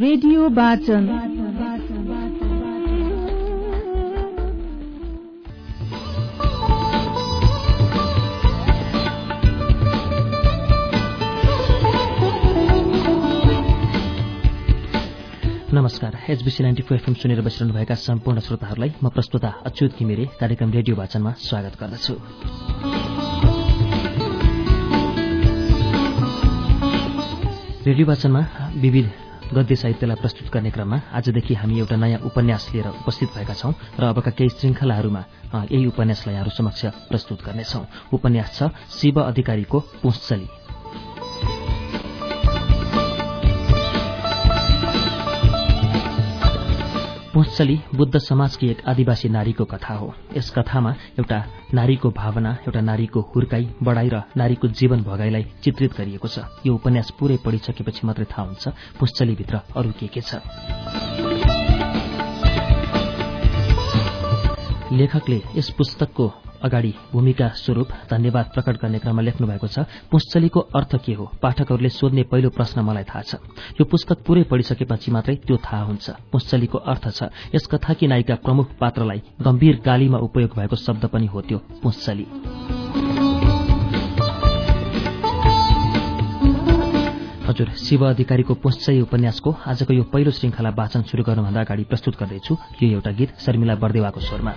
Radio वाचन। नमस्कार HBC ninety four FM सुनेर बसिरहनुभएका सम्पूर्ण श्रोताहरूलाई म प्रस्तुता अच्युत घिमिरे कार्यक्रम रेडियो वाचनमा स्वागत गर्दछु। रेडियो वाचनमा विविध गद्य साहित्यलाई प्रस्तुत गर्ने क्रममा आजदेखि हामी एउटा नयाँ उपन्यास लिएर उपस्थित भएका छौं र अबका केही श्रृङ्खलाहरूमा यही उपन्यासलाई यहाँहरू समक्ष प्रस्तुत गर्नेछौ। उपन्यास छ शिव अधिकारीको पुँचली पुँचली बुद्ध समाजकी एक आदिवासी नारीको कथा हो। यस कथामा एउटा नारीको भावना एउटा नारीको हुर्काई बढाई र नारीको जीवन भगाईलाई चित्रित गरिएको छ। यो उपन्यास पूरै पढिसकेपछि मात्रै थाहा हुन्छ पुँचलीभित्र अरू के के छ। लेखकले यस पुस्तकको अगाडि भूमिका स्वरूप धन्यवाद प्रकट गर्ने क्रममा लेख्नु भएको छ पुँचलीको अर्थ के हो? पाठकहरूले सोध्ने पहिलो प्रश्न मलाई थाहा छ। यो पुस्तक पूरै पढिसकेपछि मात्रै त्यो थाहा हुन्छ। पुँचलीको अर्थ छ यस कथाकी नायिका प्रमुख पात्रलाई गम्भीर गालीमा उपयोग भएको शब्द पनि हो त्यो पुँचली हजुर शिव अधिकारीको पुँचली उपन्यासको आजको यो पहिलो श्रृङ्खला वाचन शुरू गर्नुभन्दा अगाडि प्रस्तुत गर्दैछु। यो एउटा गीत शर्मिला बर्देवाको स्वरमा।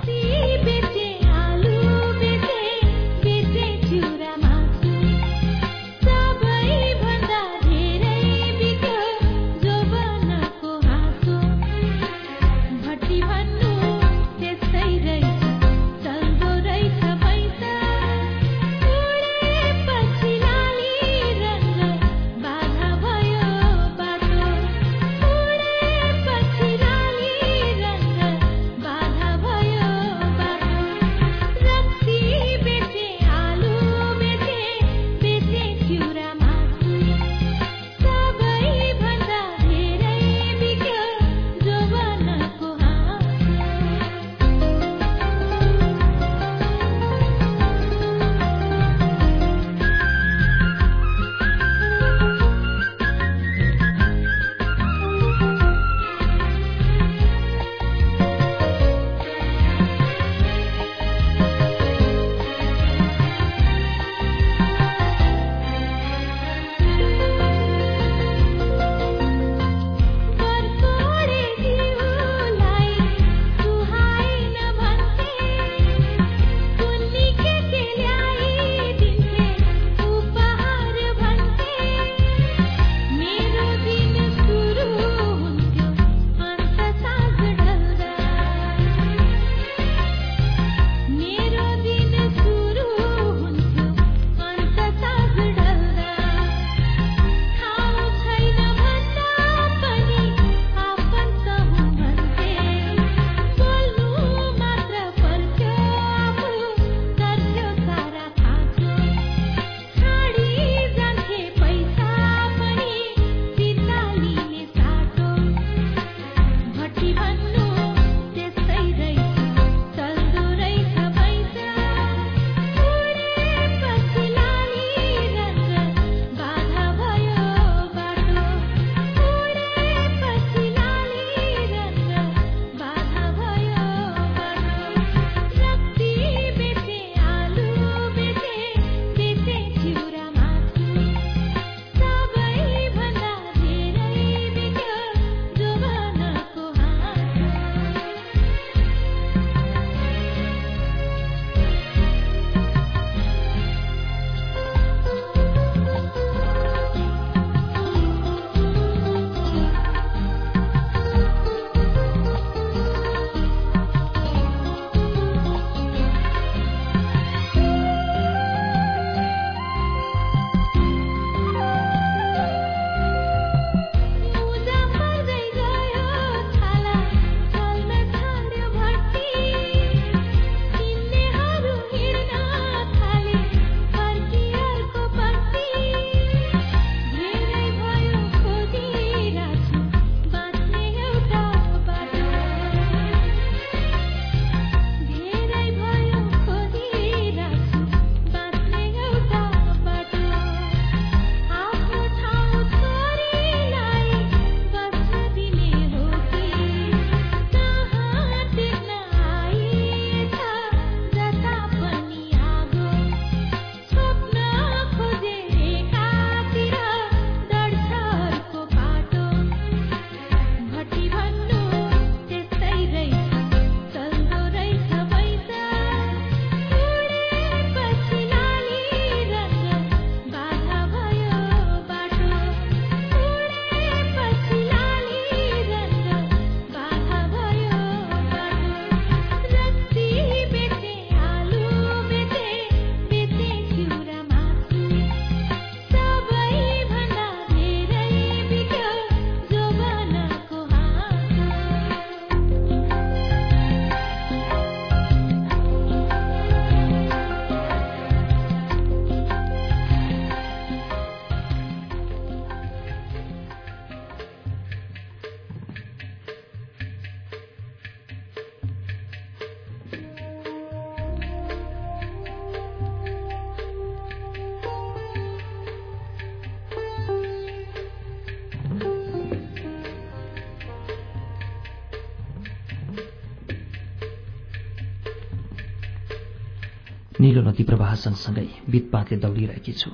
निलो नदी प्रवाह सँगसँगै बितपातले दौडिरहेकी छु।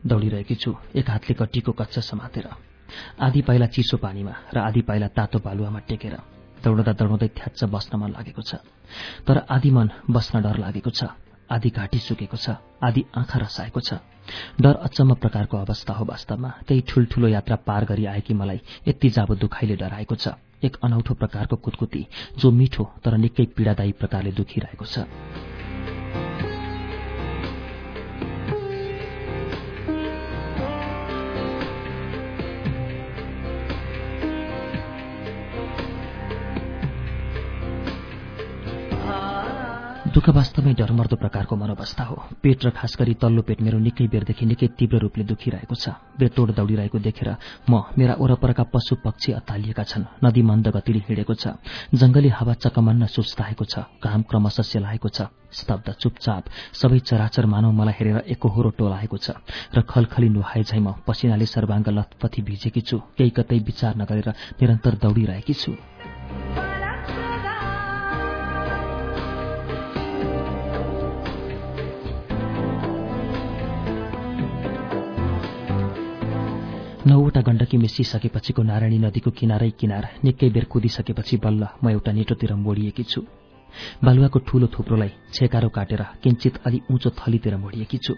दौडिरहेकी छु एक हातले कट्टीको कच्चा समातेर। आधी पाइला चिसो पानीमा र आधी पाइला तातो बालुवामा टेकेर दौडदा दौडदै थ्याच्च बस्न मन लागेको छ। तर आधी मन बस्न डर लागेको छ। आधी घाँटी सुकेको छ। आधी आँखा रसाएको छ। डर अचम्म प्रकारको अवस्था हो वास्तवमा। त्यही ठूल्ठूलो यात्रा पार गरी आएकी मलाई यति जाबो दुखाइले डराएको छ। एक अनौठो प्रकारको कुतकुती जो मिठो तर निकै पीड़ादायी प्रकारले दुखिरहेको छ। दुःख वास्तवमै डरमर्दो प्रकारको मनोवस्था हो। पेट र खास गरी तल्लो पेट मेरो निकै बेरदेखि निकै तीव्र रूपले दुखिरहेको छ। बेतोड दौडिरहेको देखेर म मेरा वरपरका पशु पक्षी अत्तालिएका छन्। नदी मन्द गतिले हिँडेको छ। जंगली हावा चकमन्न सुस्ताएको छ। घाम क्रमशः सेलाएको छ। स्तब्ध चुपचाप सबै चराचर मानव मलाई हेरेर एकहोरो टोलाएको छ र खलखली नुहाए झैँ म पसिनाले सर्वाङ्ग लथपथी भिजेकी छु। केही कतै विचार नगरेर निरन्तर दौडिरहेकी छु। नौवटा गण्डकी मिसिसकेपछिको नारायणी नदीको किनारै किनार निकै बेर कुदिसकेपछि बल्ल म एउटा नेटोतिर मोडिएकी छु। बालुवाको ठूलो थुप्रोलाई छेकारो काटेर किञ्चित अलि उँचो थलीतिर मोडिएकी छु।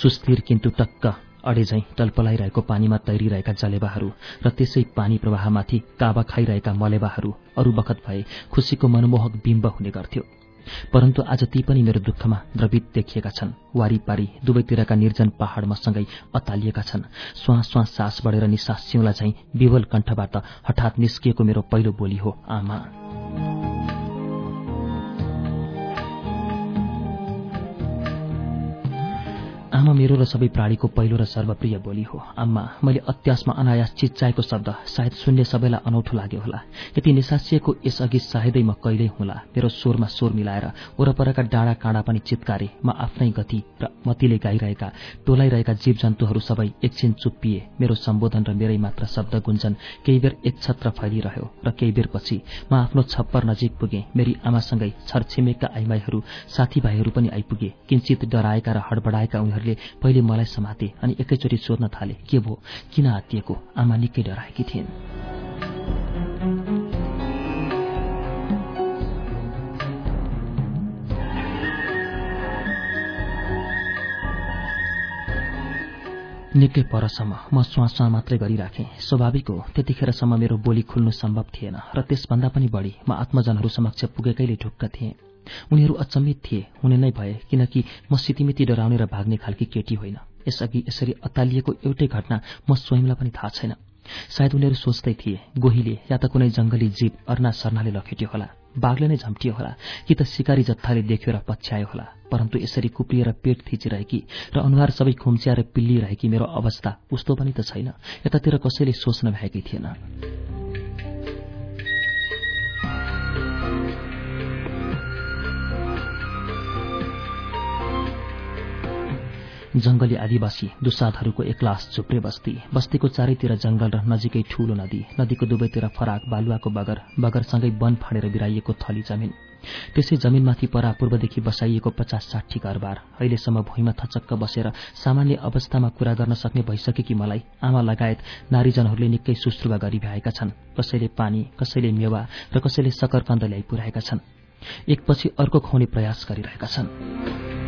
सुस्थिर किन्तु टक्क अडेझैं टलपलाइरहेको पानीमा तैरिरहेका जलेबाहरू र त्यसै पानी प्रवाहमाथि काबा खाइरहेका मलेबाहरू अरू बखत भए खुसीको मनमोहक बिम्ब हुने गर्थ्यो। परन्तु आज ती पनि मेरो दुःखमा द्रवित देखिएका छन्। वारीपारी दुवैतिरका निर्जन पहाड़ मसँगै अतालिएका छन्। स्वाँ स्वाँ सास बढेर निसास सिउँला झैं विवल कण्ठबाट हठात निस्किएको मेरो पहिलो बोली हो आमा। आमा मेरो र सबै प्राणीको पहिलो र सर्वप्रिय बोली हो। आम्मा मैले अत्यासमा अनायास चिच्चाएको शब्द सायद सुन्ने सबैलाई अनौठो लाग्यो होला। यति निसासिएको यसअघि सायदै म कहिल्यै हुँला। मेरो स्वरमा स्वर मिलाएर वरपरका डाँडा काँडा पनि चितकारे म आफ्नै गति र मतिले गाइरहेका टोलाइरहेका जीव जन्तुहरू सबै एकछिन चुप्पिए। मेरो सम्बोधन र मेरै मात्र शब्द गुन्जन केही बेर एक छत्र फैलिरह्यो र केही बेरपछि म आफ्नो छप्पर नजिक पुगे। मेरी आमासँगै छरछिमेकका आइमाईहरू साथीभाइहरू पनि आइपुगे। किंचित डराएका र हडबडाएका उनीहरूले उनीहरूले पहिले मलाई समाते अनि एकैचोटि सोध्न थाले के भो किन आत्तिएको? आमा निकै डराएकी थिइन्। निकै परसम्म म स्वाँ मात्रै गरिराखेँ। स्वाभाविक हो त्यतिखेरसम्म मेरो बोली खुल्नु सम्भव थिएन र त्यसभन्दा पनि बढी म आत्मजनहरू समक्ष पुगेकैले ढुक्क थिएँ। उनीहरू अचम्मित थिए हुने नै भए किनकि म सितिमिति डराउने र भाग्ने खालकी केटी होइन। यसअघि यसरी अत्तालिएको एउटै घटना म स्वयंलाई पनि थाहा छैन। सायद उनीहरू सोच्दै थिए गोहीले या त कुनै जंगली जीव अर्ना सर्नाले लखेट्यो होला बाघले नै झम्टियो होला कि त शिकारी जत्थाले देख्यो र पछ्यायो होला परन्तु यसरी कुप्रिएर पेट थिचिरहेकी र अनुहार सबै खुम्च्याएर पिल्लिरहेकी मेरो अवस्था उस्तो पनि त छैन यतातिर कसैले सोच्न भएकी थिएन। जंगली आदिवासी दुसादहरूको एक्लास झुप्रे बस्ती बस्तीको चारैतिर जंगल र नजिकै ठूलो नदी नदीको दुवैतिर फराक बालुवाको बगर बगरसँगै वन फाँडेर बिराइएको थली जमिन। त्यसै जमिनमाथि परा पूर्वदेखि बसाइएको पचास साठी घरबार। अहिलेसम्म भुइँमा थचक्क बसेर सामान्य अवस्थामा कुरा गर्न सक्ने भइसकेकी मलाई आमा लगायत नारीजनहरूले निकै सुश्रुवा गरी भ्याएका छन्। कसैले पानी कसैले मेवा र कसैले सकरकन्द ल्याइ पुर्याएका छन्। एकपछि अर्को खुवाउने प्रयास गरिरहेका छन्।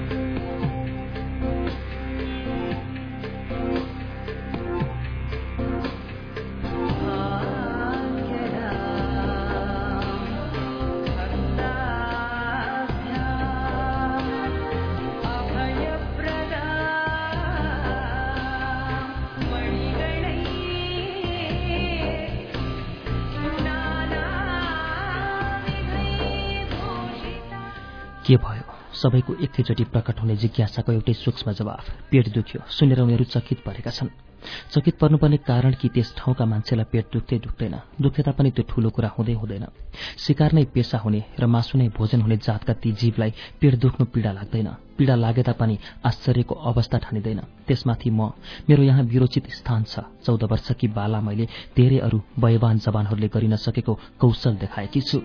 के भयो? सबैको एकैचोटि प्रकट हुने जिज्ञासाको एउटै सूक्ष्म जवाफ पेट दुख्यो सुनेर उनीहरू चकित परेका छन्। चकित पर्नुपर्ने कारण कि त्यस ठाउँका मान्छेलाई पेट दुख्दै दुख्दैन? दुख्दै तापनि त्यो ठूलो कुरा हुँदै हुँदैन। शिकार नै पेसा हुने र मासु नै भोजन हुने जातका ती जीवलाई पेट दुख्नु पीड़ा लाग्दैन। पीड़ा लागे तापनि आश्चर्यको अवस्था ठानिँदैन। त्यसमाथि म मेरो यहाँ विरोचित स्थान छ। चौध वर्षकी बाला मैले धेरै अरू वयवान जवानहरूले गरिन सकेको कौशल देखाएकी छु।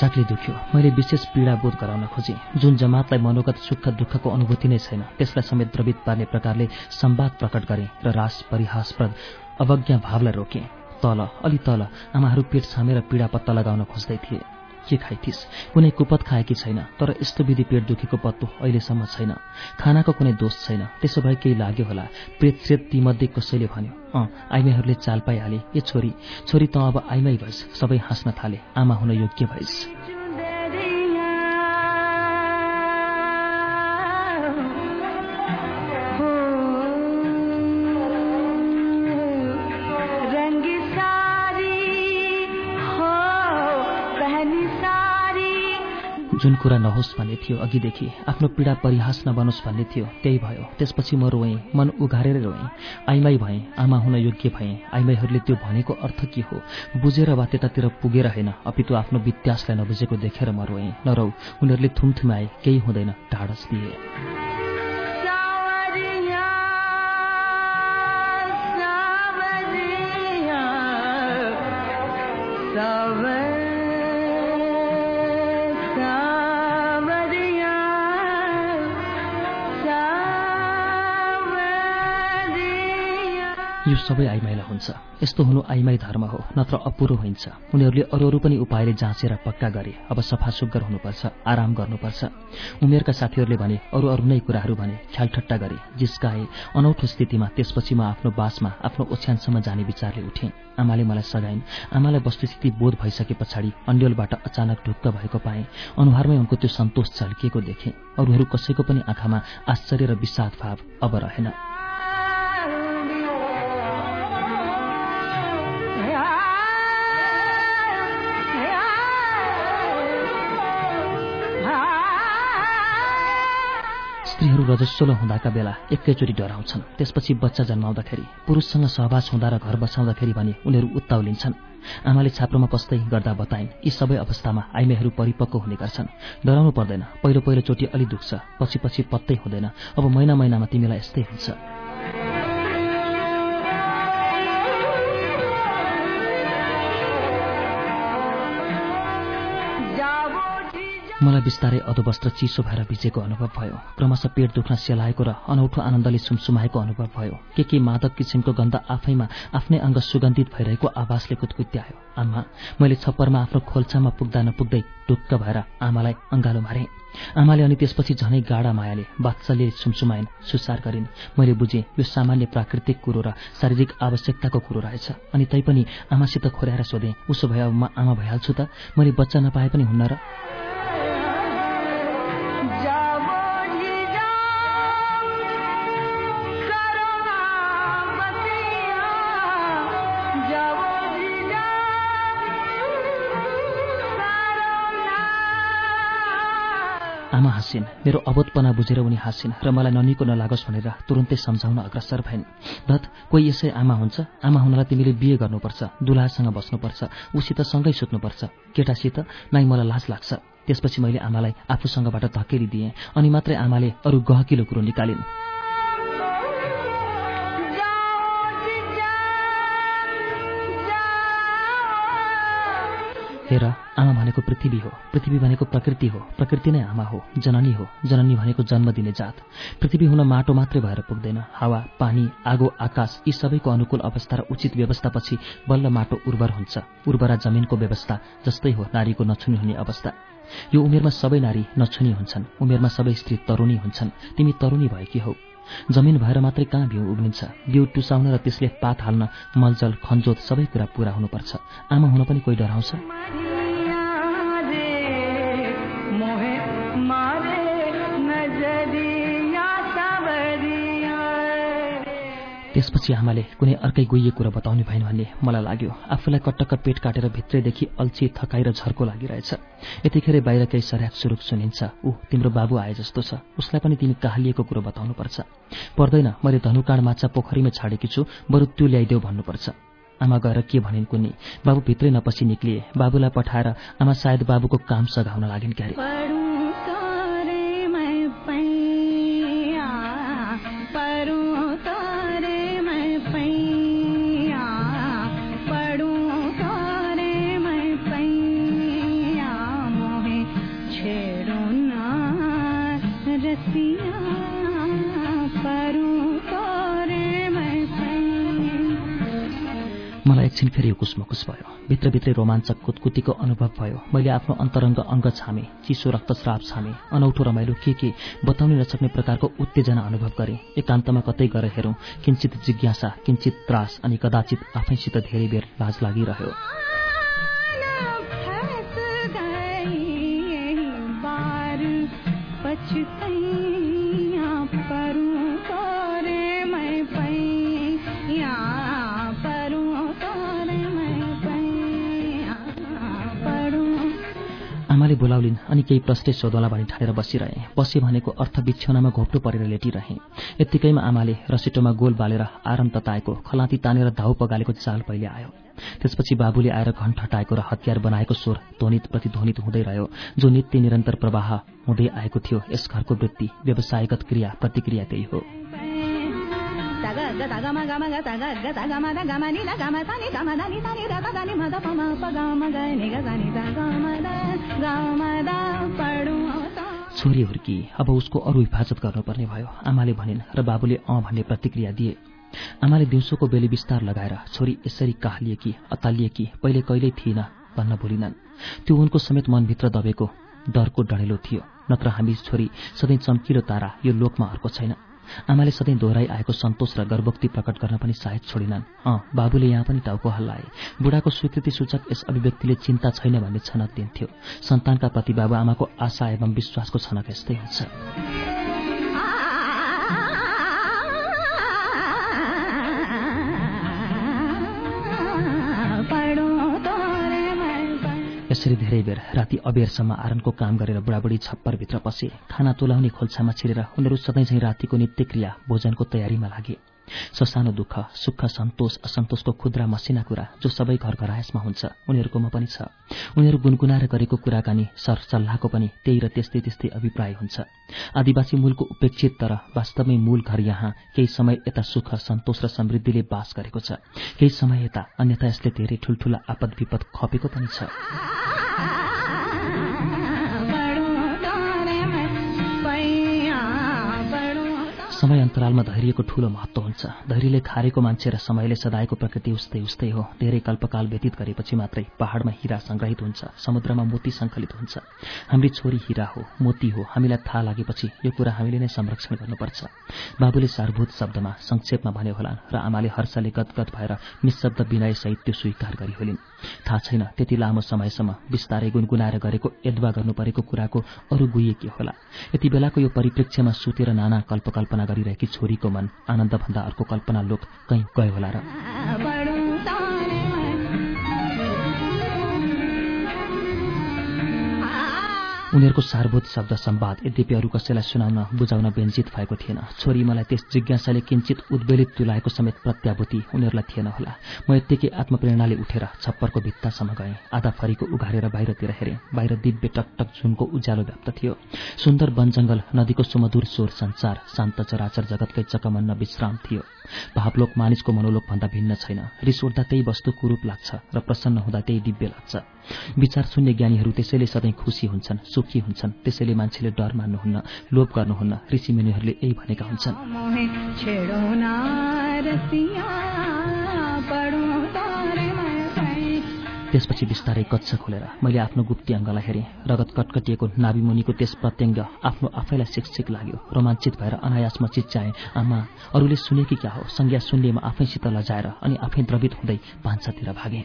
चाकले दुख्यो। मैले विशेष पीडा बोध गराउन खोजेँ। जुन जमातलाई मनोगत सुख दुःखको अनुभूति नै छैन त्यसलाई समेत द्रवित पार्ने प्रकारले सम्वाद प्रकट गरेँ र रास परिहासप्रद अवज्ञा भावलाई रोकेँ। तल अलि तल आमाहरू पेट छामेर पीडा पत्ता लगाउन खोज्दै थिए। के खाइथिस् कुनै कुपत खाएकी छैन तर यस्तो विधि पेट दुखेको पत्तो अहिलेसम्म छैन। खानाको कुनै दोष छैन त्यसो भए केही लाग्यो होला। प्रेत श्रेत तीमध्ये कसैले भन्यो अँ आइमाईहरूले चाल पाइहाले ए छोरी छोरी त अब आइमाई भइस् सबै हाँस्न थाले आमा हुन योग्य भइस्। जुन कुरा नहोस् भन्ने थियो अघिदेखि आफ्नो पीडा परिहास नबनोस् भन्ने थियो त्यही भयो। त्यसपछि म रोएँ मन उघारेर रोएँ। आइमाई भएँ आमा हुन योग्य भएँ। आइमाईहरूले त्यो भनेको अर्थ के हो? बुझेर वा त्यतातिर पुगेर होइन अपितु आफ्नो वित्यासलाई नबुझेको देखेर म रोएँ। नरौ उनीहरूले थुमथुमाए केही हुँदैन ढाडस दिए। यो सबै आइमाईलाई हुन्छ। यस्तो हुनु आइमाई धर्म हो नत्र अपुरो हुन्छ। उनीहरूले अरू अरू पनि उपायले जाँचेर पक्का गरे। अब सफा सुग्घर हुनुपर्छ आराम गर्नुपर्छ। उमेरका साथीहरूले भने अरू अरू नै कुराहरू भने ख्यालठट्टा गरे। जिस्काए अनौठो स्थितिमा त्यसपछि म आफ्नो बासमा आफ्नो ओछ्यानसम्म जाने विचारले उठेँ। आमाले मलाई सघाइन्। आमालाई वस्तुस्थिति बोध भइसके पछाडि अन्यलबाट अचानक ढुक्क भएको पाएँ। अनुहारमै उनको त्यो सन्तोष झल्किएको देखेँ। अरूहरू कसैको पनि आँखामा आश्चर्य र विषाद भाव अब रहेन। स्त्रीहरू रजस्वलो हुँदाका बेला एकैचोटि डराउँछन्। त्यसपछि बच्चा जन्माउँदाखेरि पुरुषसँग सहवास हुँदा र घर बसाउँदाखेरि भने उनीहरू उत्ताउलिन्छन् आमाले छाप्रोमा पस्दै गर्दा बताइन् यी सबै अवस्थामा आइमेहरू परिपक्व हुने गर्छन्। डराउनु पर्दैन। पहिलो पहिलोचोटि अलि दुख्छ। पछि पछि पत्तै हुँदैन। अब महिना महिनामा तिमीलाई यस्तै हुन्छ। मलाई बिस्तारै अधोवस्त्र चिसो भएर भिजेको अनुभव भयो। क्रमशः पेट दुख्न सेलाएको र अनौठो आनन्दले सुमसुमाएको अनुभव भयो। के के मादक किसिमको गन्ध आफैमा आफ्नै अङ्ग सुगन्धित भइरहेको आवासले कुदकुत्यायो आमा मैले छप्परमा आफ्नो खोल्छामा पुग्दा नपुग्दै ढुक्क भएर आमालाई अङ्गालो मारे। आमाले अनि त्यसपछि झनै गाडा मायाले बात्सल्य सुमसुमाइन् सुसार गरिन्। मैले बुझेँ यो सामान्य प्राकृतिक कुरो र शारीरिक आवश्यकताको कुरो रहेछ। अनि तैपनि आमासित खोर्याएर सोधेँ उसो भए म आमा भइहाल्छु त? मैले बच्चा नपाए पनि हुन्न र? आमा हाँसिन्। मेरो अबोधपना बुझेर उनी हाँसिन् र मलाई ननिको नलागोस् भनेर तुरुन्तै सम्झाउन अग्रसर भइन्। धत कोही यसै आमा हुन्छ? आमा हुनलाई तिमीले बिहे गर्नुपर्छ दुलासँग बस्नुपर्छ उसित सँगै सुत्नुपर्छ। केटासित नाइ मलाई लाज लाग्छ। त्यसपछि मैले आमालाई आफूसँगबाट धकेलिदिएँ अनि मात्रै आमाले अरू गहकिलो कुरो निकालिन्। हेर आमा भनेको पृथ्वी हो। पृथ्वी भनेको प्रकृति हो। प्रकृति नै आमा हो। जननी हो। जननी भनेको जन्म दिने जात। पृथ्वी हुन माटो मात्रै भएर पुग्दैन। हावा पानी आगो आकाश यी सबैको अनुकूल अवस्था र उचित व्यवस्थापछि बल्ल माटो उर्वर हुन्छ। उर्वरा जमिनको व्यवस्था जस्तै हो नारीको नछुनी हुने अवस्था। यो उमेरमा सबै नारी नछुनी हुन्छन्। उमेरमा सबै स्त्री तरुणी हुन्छन्। तिमी तरुणी भएकी हौ। जमिन भएर मात्रै कहाँ बिउ उग्निन्छ बिउ टुसाउन र त्यसले पात हाल्न मलजल खन्जोत सबै कुरा पूरा हुनुपर्छ। आमा हुन पनि कोही डराउँछ? त्यसपछि आमाले कुनै अर्कै गुइए कुरा बताउने भएन भन्ने मलाई लाग्यो। आफूलाई कट्टक्क पेट काटेर भित्रैदेखि अल्छी थकाइ र झर्को लागिरहेछ। यतिखेर बाहिर केही सऱ्याक सुरुक सुनिन्छ। ऊ तिम्रो बाबु आए जस्तो छ। उसलाई पनि तिमी कहालिएको कुरो बताउनुपर्छ। पर्दैन मैले धनुकाँड माछा पोखरीमा छाडेकी छु। बरु त्यो ल्याइदेऊ भन्नुपर्छ। आमा गएर के भनिन् कुनी बाबु भित्रै नपछि निक्लिए बाबुलाई पठाएर आमा सायद बाबुको काम सघाउन लागिन् क्यारे। फेरि उकुस मकुस भयो। भित्रभित्रै रोमाञ्चक कुतकुतीको अनुभव भयो। मैले आफ्नो अन्तरङ्ग अङ्ग छामे चिसो रक्तस्राव छामे अनौठो रमाइलो के के बताउनै नसक्ने प्रकारको उत्तेजना अनुभव गरेँ। एकान्तमा कतै गएर हेरौँ किञ्चित जिज्ञासा किञ्चित त्रास अनि कदाचित आफैसित धेरै बेर लाज लागिरह्यो। आमाले बोलाउलिन् अनि केही प्रश्न सोधौला भनी ठानेर बसिरहे। बसे भनेको अर्थ बिछ्यौनामा घोप्टो परेर लेटिरहे। यत्तिकैमा आमाले रसिटोमा गोल बालेर आराम तताएको खलाती तानेर धाउ पगालेको चाल पहिले आयो। त्यसपछि बाबुले आएर घन ठटाएको र हतियार बनाएको स्वर ध्वनित प्रतिध्वनित हुँदै रह्यो जो नित्य निरन्तर प्रवाह हुँदै आएको थियो। यस घरको वृत्ति व्यवसायगत क्रिया प्रतिक्रिया त्यही हो। छोरी हुर्की अब उसको अरू हिफाजत गर्नुपर्ने भयो। आमाले भनिन् र बाबुले अँ भन्ने प्रतिक्रिया दिए। आमाले दिउँसोको बेली विस्तार लगाएर छोरी यसरी काहलिएकी अतालिएकी पहिले कहिल्यै थिएन भन्न भुलिनन्। त्यो उनको समेत मनभित्र दबेको डरको डढेलो थियो। नत्र हामी छोरी सधैँ चम्किलो तारा यो लोकमा अर्को छैन। आमाले सधैँ दोहोऱ्याइ आएको सन्तोष र गर्भोक्ति प्रकट गर्न पनि सायद छोडिनन्। अँ बाबुले यहाँ पनि टाउको हल्लाए। बुढाको स्वीकृति सूचक यस अभिव्यक्तिले चिन्ता छैन भन्ने छनक दिन्थ्यो। सन्तानका प्रति बाबु आमाको आशा एवं विश्वासको छनक यस्तै हुन्छ। यसरी धेरै बेर राति अबेरसम्म आरनको काम गरेर बुढाबुढी छप्परभित्र पसे खाना तुलाउने खोल्छामा छिरेर उनीहरू सधैँ चाहिँ रातिको नित्यक्रिया भोजनको तयारीमा लागे। ससानो दुःख सुख सन्तोष असन्तोषको खुद्रा मसिना कुरा जो सबै घर घरायसमा हुन्छ उनीहरूकोमा पनि छ। उनीहरू गुनगुनाएर गरेको कुराकानी सरसल्लाहको पनि त्यही र त्यस्तै त्यस्तै अभिप्राय हुन्छ। आदिवासी मूलको उपेक्षित तर वास्तवमै मूल घर यहाँ केही समय यता सुख सन्तोष र समृद्धिले बास गरेको छ। केही समय यता अन्यथा यसले धेरै ठूल्ठूला आपद विपद खपेको पनि छ। अन्तरालमा धैर्यको ठूलो महत्व हुन्छ। धैर्यले खारेको मान्छे र समयले सदायको प्रकृति उस्तै उस्तै हो। धेरै कल्पकाल व्यतीत गरेपछि मात्रै पहाडमा हिरा संग्रहित हुन्छ समुद्रमा मोती सङ्कलित हुन्छ। हाम्री छोरी हिरा हो मोती हो हामीलाई थाहा लागेपछि यो कुरा हामीले नै संरक्षण गर्नुपर्छ। बाबुले सारभूत शब्दमा संक्षेपमा भने होलान् र आमाले हर्षले गदगद भएर निशब्द विनयसहित त्यो स्वीकार गरी होलिन्। थाहा छैन त्यति लामो समयसम्म बिस्तारै गुनगुनाएर गरेको यद्वा गर्नु परेको कुराको अरू गुहे के होला? यति बेलाको यो परिप्रेक्ष्यमा सुतेर नाना कल्पकल्पना गरिरहेकी छोरीको मन आनन्दभन्दा अर्को कल्पना लोक कहीँ गयो होला र? उनीहरूको सारभूत शब्द सम्वाद यद्यपि अरू कसैलाई सुनाउन बुझाउन व्यञ्जित भएको थिएन। छोरी मलाई त्यस जिज्ञासाले किञ्चित उद्वेलित तुलाएको समेत प्रत्याभूति उनीहरूलाई थिएन होला। म यत्तिकै आत्मप्रेरणाले उठेर छप्परको भित्तासम्म गएँ। आधा फरीको उघारेर बाहिरतिर हेरेँ। बाहिर दिव्य टकटक जुनको उज्यालो व्याप्त थियो। सुन्दर वन जंगल नदीको सुमधुर स्वर संसार शान्त चराचर जगतकै चकमन्न विश्राम थियो। भावलोक मानिसको मनोलोक भन्दा भिन्न छैन। रिस उठ्दा त्यही वस्तु कुरूप लाग्छ र प्रसन्न हुँदा त्यही दिव्य लाग्छ। विचार शून्य ज्ञानीहरू त्यसैले सधैँ खुसी हुन्छन् सुखी हुन्छन्। त्यसैले मान्छेले डर मान्नुहुन्न लोभ गर्नुहुन्न। ऋषिमुनिहरूले यही भनेका हुन्छन्। त्यसपछि बिस्तारै कच्छ खोलेर मैले आफ्नो गुप्ती अङ्गलाई हेरेँ। रगत कटकटिएको नाभिमुनिको त्यस प्रत्यङ्ग आफ्नो आफैलाई शिक्षिक लाग्यो। रोमाञ्चित भएर अनायासमा चिच्चाएँ आमा अरूले सुने कि क्या हो? संज्ञा सुन्ने म आफैसित लजाएर अनि आफै द्रवित हुँदै भान्सातिर भागेँ।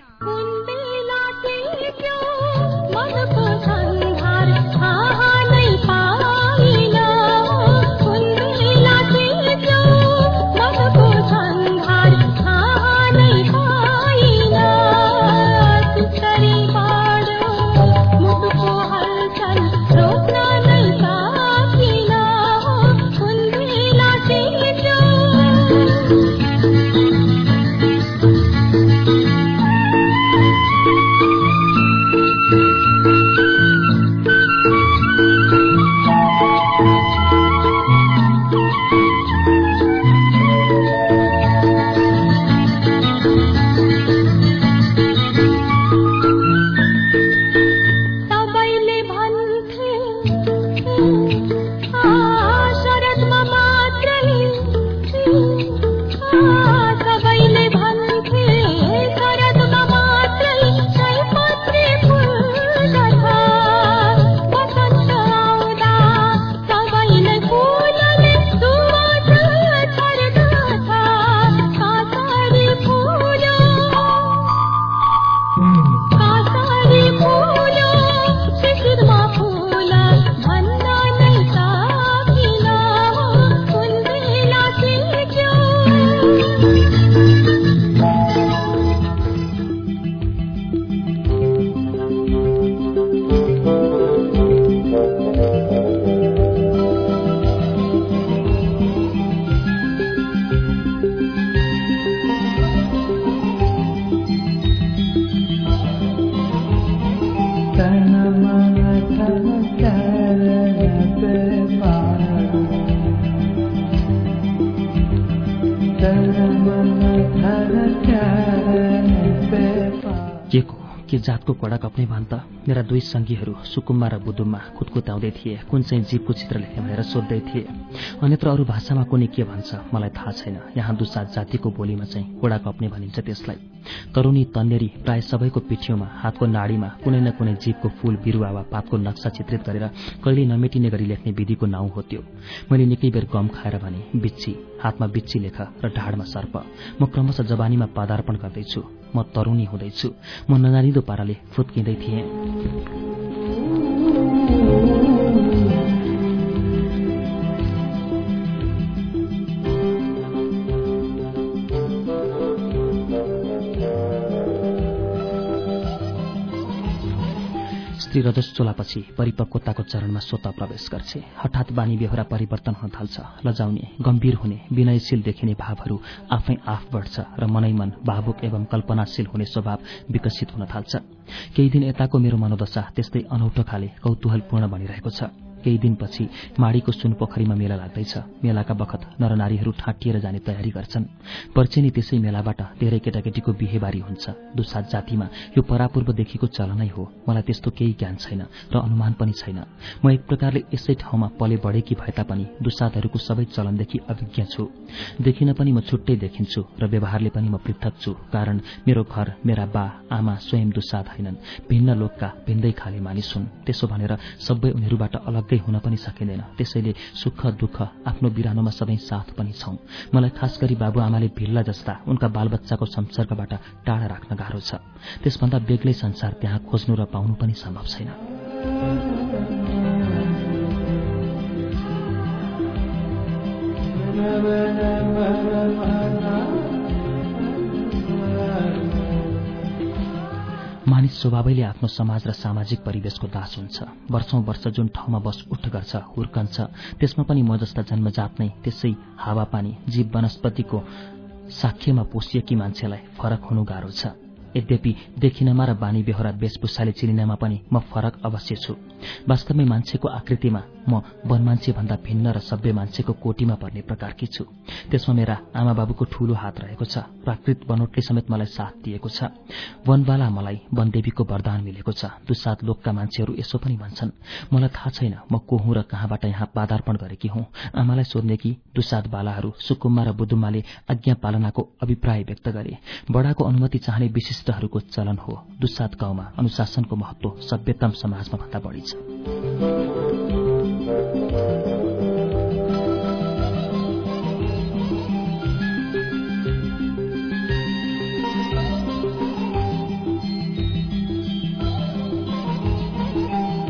के को के जातको कडा कप्ने भन् त मेरा दुई सङ्गीहरू सुकुम्मा र बुदुममा खुदकुताउँदै थिए कुन चाहिँ जीवको चित्र लेख्ने भनेर सोध्दै थिए। अन्यत्र अरू भाषामा कुनै के भन्छ मलाई थाहा छैन। यहाँ दुसात जातिको बोलीमा चाहिँ कोडा कप्ने भनिन्छ त्यसलाई। तरुणी तन्नेरी प्राय सबैको पिठ्यौमा हातको नाडीमा कुनै न कुनै जीवको फूल बिरुवा वा पातको नक्सा चित्रित गरेर कहिले नमेटिने गरी लेख्ने विधिको नाउँ हो त्यो। मैले निकै बेर गम खाएर भने बिच्छी हातमा बिच्छी लेख र ढाडमा सर्प। म क्रमशः जवानीमा पदार्पण गर्दैछु। म तरुणी हुँदैछु। म नजानिदो पाराले फुत्किँदै थिएँ। स्त्री रजस चोलापछि परिपक्वताको चरणमा स्वत प्रवेश गर्छे। हठात बानी बेहोरा परिवर्तन हुन थाल्छ। लजाउने गम्भीर हुने विनयशील देखिने भावहरू आफै आफ बढ्छ र मनै मन भावुक एवं कल्पनाशील हुने स्वभाव विकसित हुन थाल्छ। केही दिन यताको मेरो मनोदशा त्यस्तै अनौठो खाले कौतूहलपूर्ण बनिरहेको छ। केही दिनपछि माडीको सुनपोखरीमा मेला लाग्दैछ। मेलाका बखत नरनारीहरू ठाँटिएर जाने तयारी गर्छन्। पर्चेनी त्यसै मेलाबाट धेरै केटाकेटीको बिहेबारी हुन्छ। दुसात जातिमा यो परापूर्वदेखिको चलनै हो। मलाई त्यस्तो केही ज्ञान छैन र अनुमान पनि छैन। म एक प्रकारले यसै ठाउँमा पले बढेकी भए तापनि दुसातहरूको सबै चलनदेखि अभिज्ञ छु। देखिन पनि म छुट्टै देखिन्छु र व्यवहारले पनि म पृथक छु कारण मेरो घर मेरा बा आमा स्वयं दुसात होइनन्। भिन्न लोकका भिन्दै खाले मानिस हुन्। त्यसो भनेर सबै उनीहरूबाट अलग्गै हुन पनि सकिँदैन त्यसैले सुख दुःख आफ्नो बिरानोमा सबै साथ पनि छौं। मलाई खास गरी बाबुआमाले भिल्ला जस्ता उनका बालबच्चाको संसर्गबाट टाढा राख्न गाह्रो छ। त्यसभन्दा बेग्लै संसार त्यहाँ खोज्नु र पाउनु पनि सम्भव छैन। मानिस स्वभावैले आफ्नो समाज र सामाजिक परिवेशको दास हुन्छ। वर्षौं वर्ष जुन ठाउँमा बस उठ गर्छ हुर्कन्छ त्यसमा पनि म जस्ता जन्मजात नै त्यसै हावापानी जीव वनस्पतिको साक्ष्यमा पोसिएकी मान्छेलाई फरक हुनु गाह्रो छ। यद्यपि देखिनमा र बानी बेहोरा वेशभूषाले चिनिनमा पनि म फरक अवश्य छु। वास्तवमै मान्छेको आकृतिमा म वन मान्छे भन्दा भिन्न र सभ्य मान्छेको कोटीमा पर्ने प्रकारकी छु। त्यसमा मेरा आमा बाबुको ठूलो हात रहेको छ। प्राकृत बनोटले समेत मलाई साथ दिएको छ। वनवाला मलाई वनदेवीको वरदान मिलेको छ। दुसात लोकका मान्छेहरू यसो पनि भन्छन् मलाई थाहा छैन म को हुँ र कहाँबाट यहाँ पादार्पण गरेकी हुँ। आमालाई सोध्ने कि दुसात बालाहरू सुकुम्मा र बुदुम्माले आज्ञा पालनाको अभिप्राय व्यक्त गरे। बडाको अनुमति चाहने विशिष्टहरूको चलन हो। दुसात गाउँमा अनुशासनको महत्व सभ्यतम समाजमा भन्दा बढ़ी छ।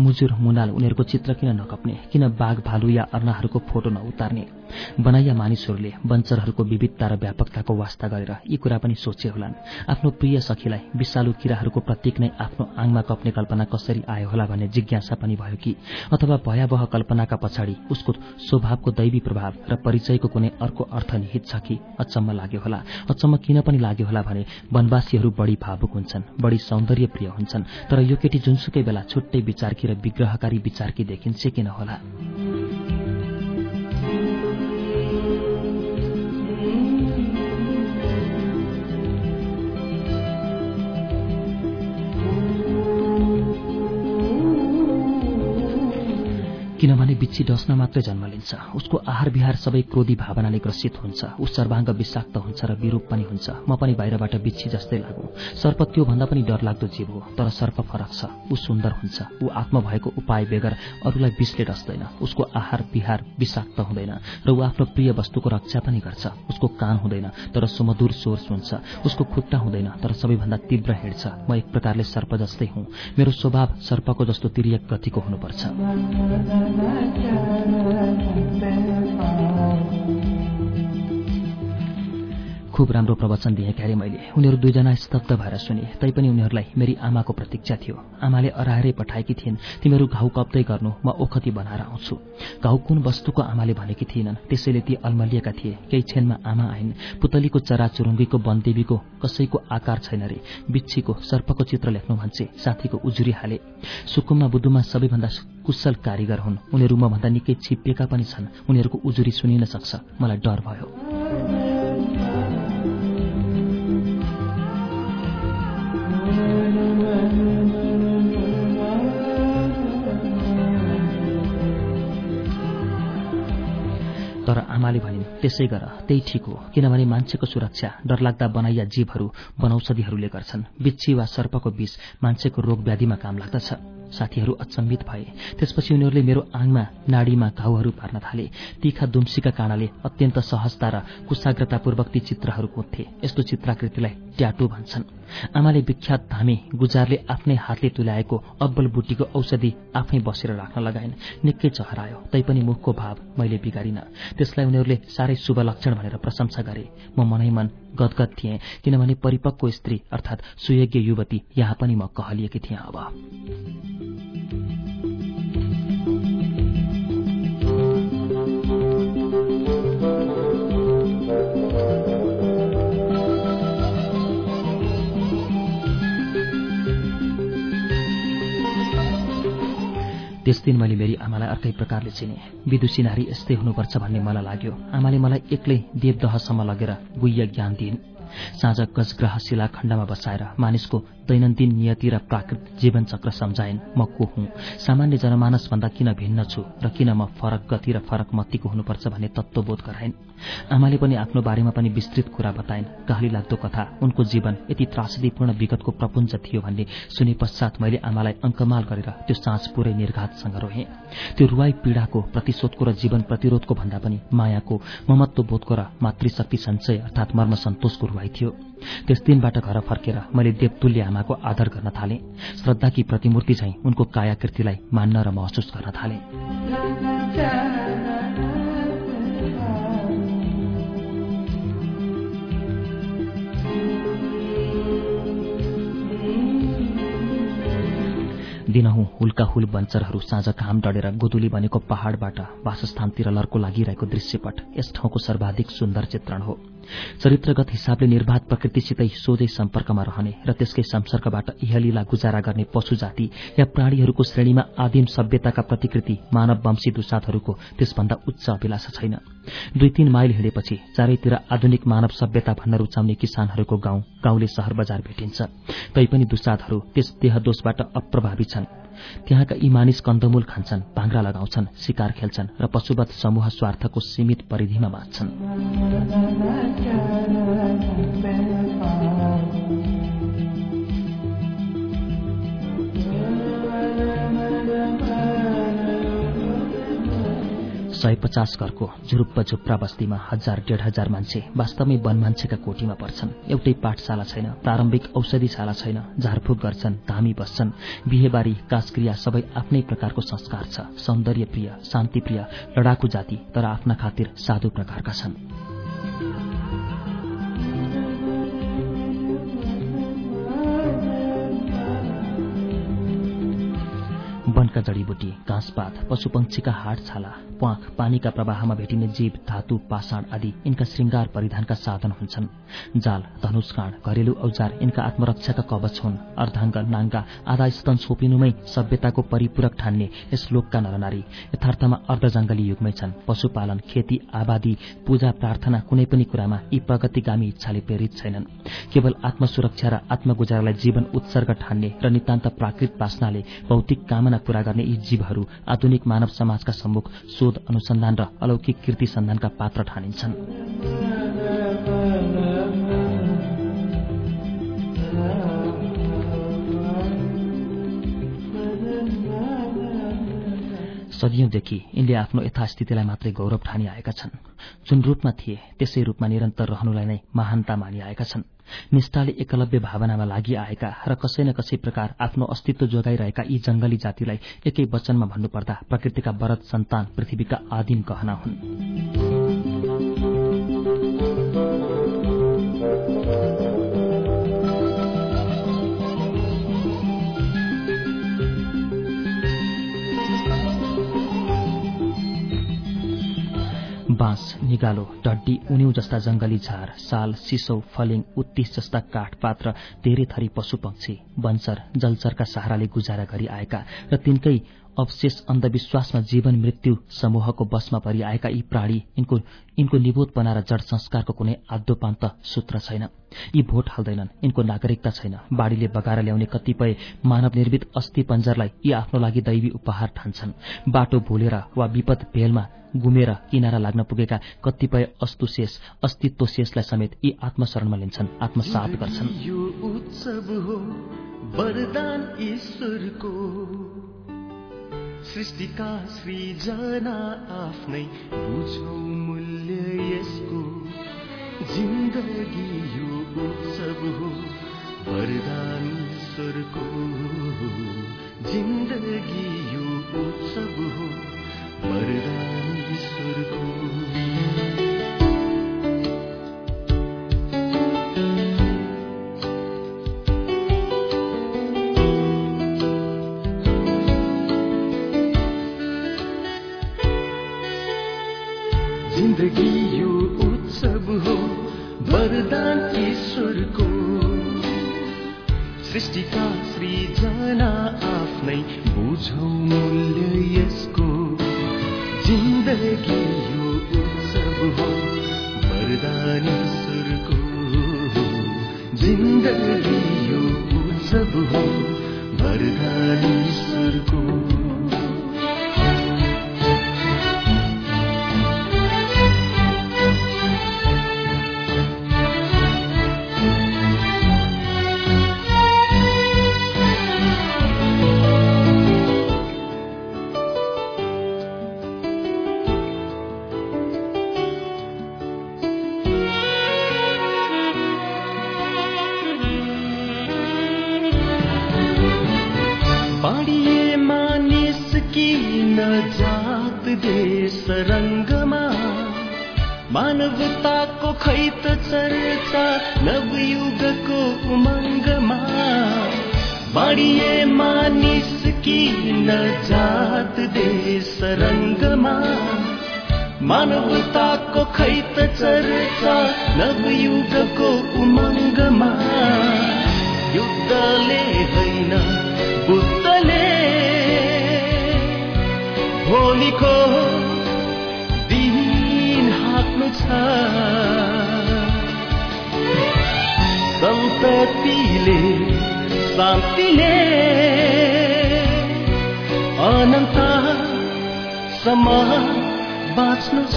मुजुर मुनाल उनीहरूको चित्र किन नकप्ने किन बाघ भालु या अर्नाहरूको फोटो नउतार्ने? बनाइया मानिसहरूले वञ्चरहरूको विविधता र व्यापकताको वास्ता गरेर यी कुरा पनि सोचे होलान्। आफ्नो प्रिय सखीलाई विषालु किराहरूको प्रतीक नै आफ्नो आङमा कप्ने कल्पना कसरी आयो होला भन्ने जिज्ञासा पनि भयो कि अथवा भयावह कल्पनाका पछाडि उसको स्वभावको दैवी प्रभाव र परिचयको कुनै अर्को अर्थ निहित छ कि अचम्म लाग्यो होला अचम्म किन पनि लाग्यो होला भने वनवासीहरू बढी भावुक हुन्छन् बढी सौन्दर्य प्रिय हुन्छन् तर यो केटी जुनसुकै बेला छुट्टै र विग्रहकारी विचारकी देखिन्छ किन होला किनभने बिच्छी डस्न मात्रै जन्म लिन्छ। उसको आहार विहार सबै क्रोधी भावनाले ग्रसित हुन्छ। ऊ सर्वाङ्ग विषाक्त हुन्छ र विरूप पनि हुन्छ। म पनि बाहिरबाट बिच्छी जस्तै लागु। सर्प त्योभन्दा पनि डरलाग्दो जीव हो तर सर्प फरक छ। ऊ सुन्दर हुन्छ। ऊ आत्म भएको उपाय बेगर अरूलाई विषले डस्दैन। उसको आहार विहार विषाक्त हुँदैन र ऊ आफ्नो प्रिय वस्तुको रक्षा पनि गर्छ। उसको कान हुँदैन तर सुमधुर स्वर सुन्छ। उसको खुट्टा हुँदैन तर सबैभन्दा तीव्र हिँड्छ। म एक प्रकारले सर्प जस्तै हुँ। मेरो स्वभाव सर्पको जस्तो तिर्यक गतिको हुनुपर्छ। चरण खुब राम्रो प्रवचन दिएँ क्यारे मैले। उनीहरू दुईजना स्तब्ध भएर सुने। तैपनि उनीहरूलाई मेरी आमाको प्रतीक्षा थियो। आमाले अराएरै पठाएकी थिइन् तिमीहरू घाउ कप्दै गर्नु म ओखती बनाएर आउँछु। घाउ कुन वस्तुको आमाले भनेकी थिएनन् त्यसैले ती अल्मलिएका थिए। केही क्षणमा आमा आइन्। पुतलीको चराचुरुङ्गीको वनदेवीको कसैको आकार छैन रे। बिच्छीको सर्पको चित्र लेख्नु भन्छे साथीको उजुरी हाले। सुकुममा बुद्धुमा सबैभन्दा कुशल कारिगर हुन्। उनीहरू मभन्दा निकै छिपिएका पनि छन्। उनीहरूको उजुरी सुनिन सक्छ। मलाई डर भयो। त्यसै गर त्यही ठिक हो। किनभने मान्छेको सुरक्षा डरलाग्दा बनाइया जीवहरू वनौषधिहरूले गर्छन्। बिच्छी वा सर्पको विष मान्छेको रोग व्याधिमा काम लाग्दछ। साथीहरू अचम्बित भए। त्यसपछि उनीहरूले मेरो आङमा नाडीमा घाउहरू पार्न थाले। तीखा दुम्सीका काँडाले अत्यन्त सहजता र कुशाग्रतापूर्वक ती चित्रहरू कोथे यस्तो चित्राकृतिलाई ट्याटो भन्छन्। आमाले विख्यात धामे गुजारले आफ्नै हातले तुल्याएको अब्बल बुटीको औषधि आफै बसेर राख्न लगाइन्। निकै चहरायो। तैपनि मुखको भाव मैले बिगारिन। त्यसलाई उनीहरूले साह्रै शुभ लक्षण भनेर प्रशंसा गरे। म मनैमन गदगद थिएँ किनभने परिपक्व स्त्री अर्थात् सुयोग्य युवती यहाँ पनि म कहलिएकी थिएँ अब। त्यस दिन मैले मेरी आमालाई अर्कै प्रकारले चिने। विदुषी नारी यस्तै हुनुपर्छ भन्ने मलाई लाग्यो। आमाले मलाई एक्लै देवदहसम्म लगेर गुह्य ज्ञान दिइन्। साँझ गजग्रह शिलाखण्डमा बसाएर मानिसको दैनन्दिन नियति र प्राकृतिक जीवन चक्र सम्झाइन्। म को हुँ? सामान्य जनमानसभन्दा किन भिन्न छु र किन म फरक गति र फरक मत्तीको हुनुपर्छ भन्ने तत्त्वबोध गराइन्? आमाले पनि आफ्नो बारेमा पनि विस्तृत कुरा बताइन्। कहली लाग्दो कथा उनको जीवन यति त्रासदीपूर्ण विगतको प्रपुञ्ज थियो भन्ने सुने पश्चात मैले आमालाई अङ्कमाल गरेर त्यो साँझ पूरै निर्घातसँग रोहेँ त्यो रुवाई पीड़ाको प्रतिशोधको र जीवन प्रतिरोधको भन्दा पनि मायाको ममत्वबोधको र मातृशक्ति सञ्चय अर्थात मर्म सन्तोषको त्यस दिनबाट घर फर्केर मैले देवतुल्य आमाको आदर गर्न थालेँ। श्रद्धाकी प्रतिमूर्ति झैं उनको कायाकृतिलाई मान्न र महसुस गर्न थालेँ। दिनहुँ हुल्का हुल बन्चरहरू साँझ घाम डढेर गोदुली बनेको पहाड़बाट वासस्थानतिर लर्को लागिरहेको दृश्यपट यस ठाउँको सर्वाधिक सुन्दर चित्रण हो। चरित्रगत हिसाबले निर्वाध प्रकृतिसितै सोझै सम्पर्कमा रहने र त्यसकै संसर्गबाट इहलीला गुजारा गर्ने पशु जाति या प्राणीहरूको श्रेणीमा आदिम सभ्यताका प्रतिकृति मानव वंशी दुसादहरूको त्यसभन्दा उच्च अभिलाषा छैन। दुई तीन माइल हिँडेपछि चारैतिर आधुनिक मानव सभ्यता भन्न रुचाउने किसानहरूको गाउँ गाउँले शहर बजार भेटिन्छ। तैपनि दुसादहरू त्यस देहदोषबाट अप्रभावी छन्। त्यहाँका यी मानिस कन्दमूल खान्छन् भाङ्रा लगाउँछन् शिकार खेल्छन् र पशुवत समूह स्वार्थको सीमित परिधिमा बाँच्छन्। सय पचास घरको झुरुप्प झुप्रा बस्तीमा हजार डेढ हजार मान्छे वास्तवमै वन मान्छेका कोटीमा पर्छन्। एउटै पाठशाला छैन प्रारम्भिक औषधिशाला छैन झारफुक गर्छन् धामी बस्छन्। बिहेबारी कासक्रिया सबै आफ्नै प्रकारको संस्कार छ। सौन्दर्य प्रिय शान्तिप्रिय लडाकु जाति तर आफ्ना खातिर साधु प्रकारका छन्। वनका जडीबुटी घाँसपात पशुपक्षीका हाट छाला प्वाख पानीका प्रवाहमा भेटिने जीव धातु पाषाण आदि यिनका श्रृंगार परिधानका साधन हुन्छन्। जाल धनुषकाँड घरेलु औजार यिनका आत्मरक्षाका कवच हुन्। अर्धाङ्ग नाङ्गा आधा स्तन छोपिनुमै सभ्यताको परिपूरक ठान्ने यस लोकका नरनारी यथार्थमा अर्धजंगली युगमै छन्। पशुपालन खेती आबादी पूजा प्रार्थना कुनै पनि कुरामा यी प्रगतिगामी इच्छाले प्रेरित छैनन्। केवल आत्मसुरक्षा र आत्मगुजारालाई जीवन उत्सर्ग ठान्ने र नितान्त प्राकृत बासनाले भौतिक कामना पूरा गर्ने यी जीवहरू आधुनिक मानव समाजका सम्मुख शोध अनुसन्धान र अलौकिक कृति सन्धानका पात्र ठानिन्छन्। सदियौंदेखि यिनले आफ्नो यथास्थितिलाई मात्रै गौरव ठानी आएका छन्। जुन रूपमा थिए त्यसै रूपमा निरन्तर रहनुलाई नै महानता मानि आएका छन्। निष्ठाले एकलव्य भावनामा लागि आएका र कसै न कसै प्रकार आफ्नो अस्तित्व जोगाइरहेका यी जंगली जातिलाई एकै वचनमा भन्नुपर्दा प्रकृतिका वरद सन्तान पृथ्वीका आदिम गहना हुन्। बाँस निगालो डड्डी उन्यु जस्ता जंगली झार साल सिसौ फलिङ उत्तिस जस्ता काठपात र धेरै थरी पशु पक्षी वनचर जलचरका सहाराले गुजारा गरी आएका र तिनकै अवशेष अन्धविश्वासमा जीवन मृत्यु समूहको बसमा परिआएका यी प्राणी यिनको यिनको निबोधपना र जड संस्कारको कुनै आद्योपान्त सूत्र छैन। यी भोट हाल्दैनन् यिनको नागरिकता छैन। बाढ़ीले बगाएर ल्याउने कतिपय मानव निर्मित अस्थि पञ्जरलाई यी आफ्नो लागि दैवी उपहार ठान्छन्। बाटो भूलेर वा विपद भेलमा गुमेर किनारा लाग्न पुगेका कतिपय अस्तुशेष अस्तित्वशेषलाई समेत यी आत्मशरणमा लिन्छन् आत्मसात गर्छन्। सृष्टिका सृजना आफ्नै बुझौ मूल्य यसको। जिन्दगी यो उत्सव हो वरदान ईश्वरको। जिन्दगी यो उत्सव हो वरदान ईश्वरको जिन्दगी यो उत्सव हो वरदान ईश्वरको सृष्टिका सृजना आफ्नै बुझौ मूल्य यसको। जिन्दगी यो उत्सव हो वरदान ईश्वरको जिन्दगी यो उत्सव हो वरदान ईश्वरको रङ्गमा मानवताको खैत चर्चा नवयुगको उमङ्गमा बाडिए मानिस किन जात देश रङ्गमा मानवताको खैत चर्चा नवयुगको उमङ्गमा युद्धले होइन बुद्धले। भोलिको सन्ततिले शान्तिले अनन्तसम्म बाँच्नु छ।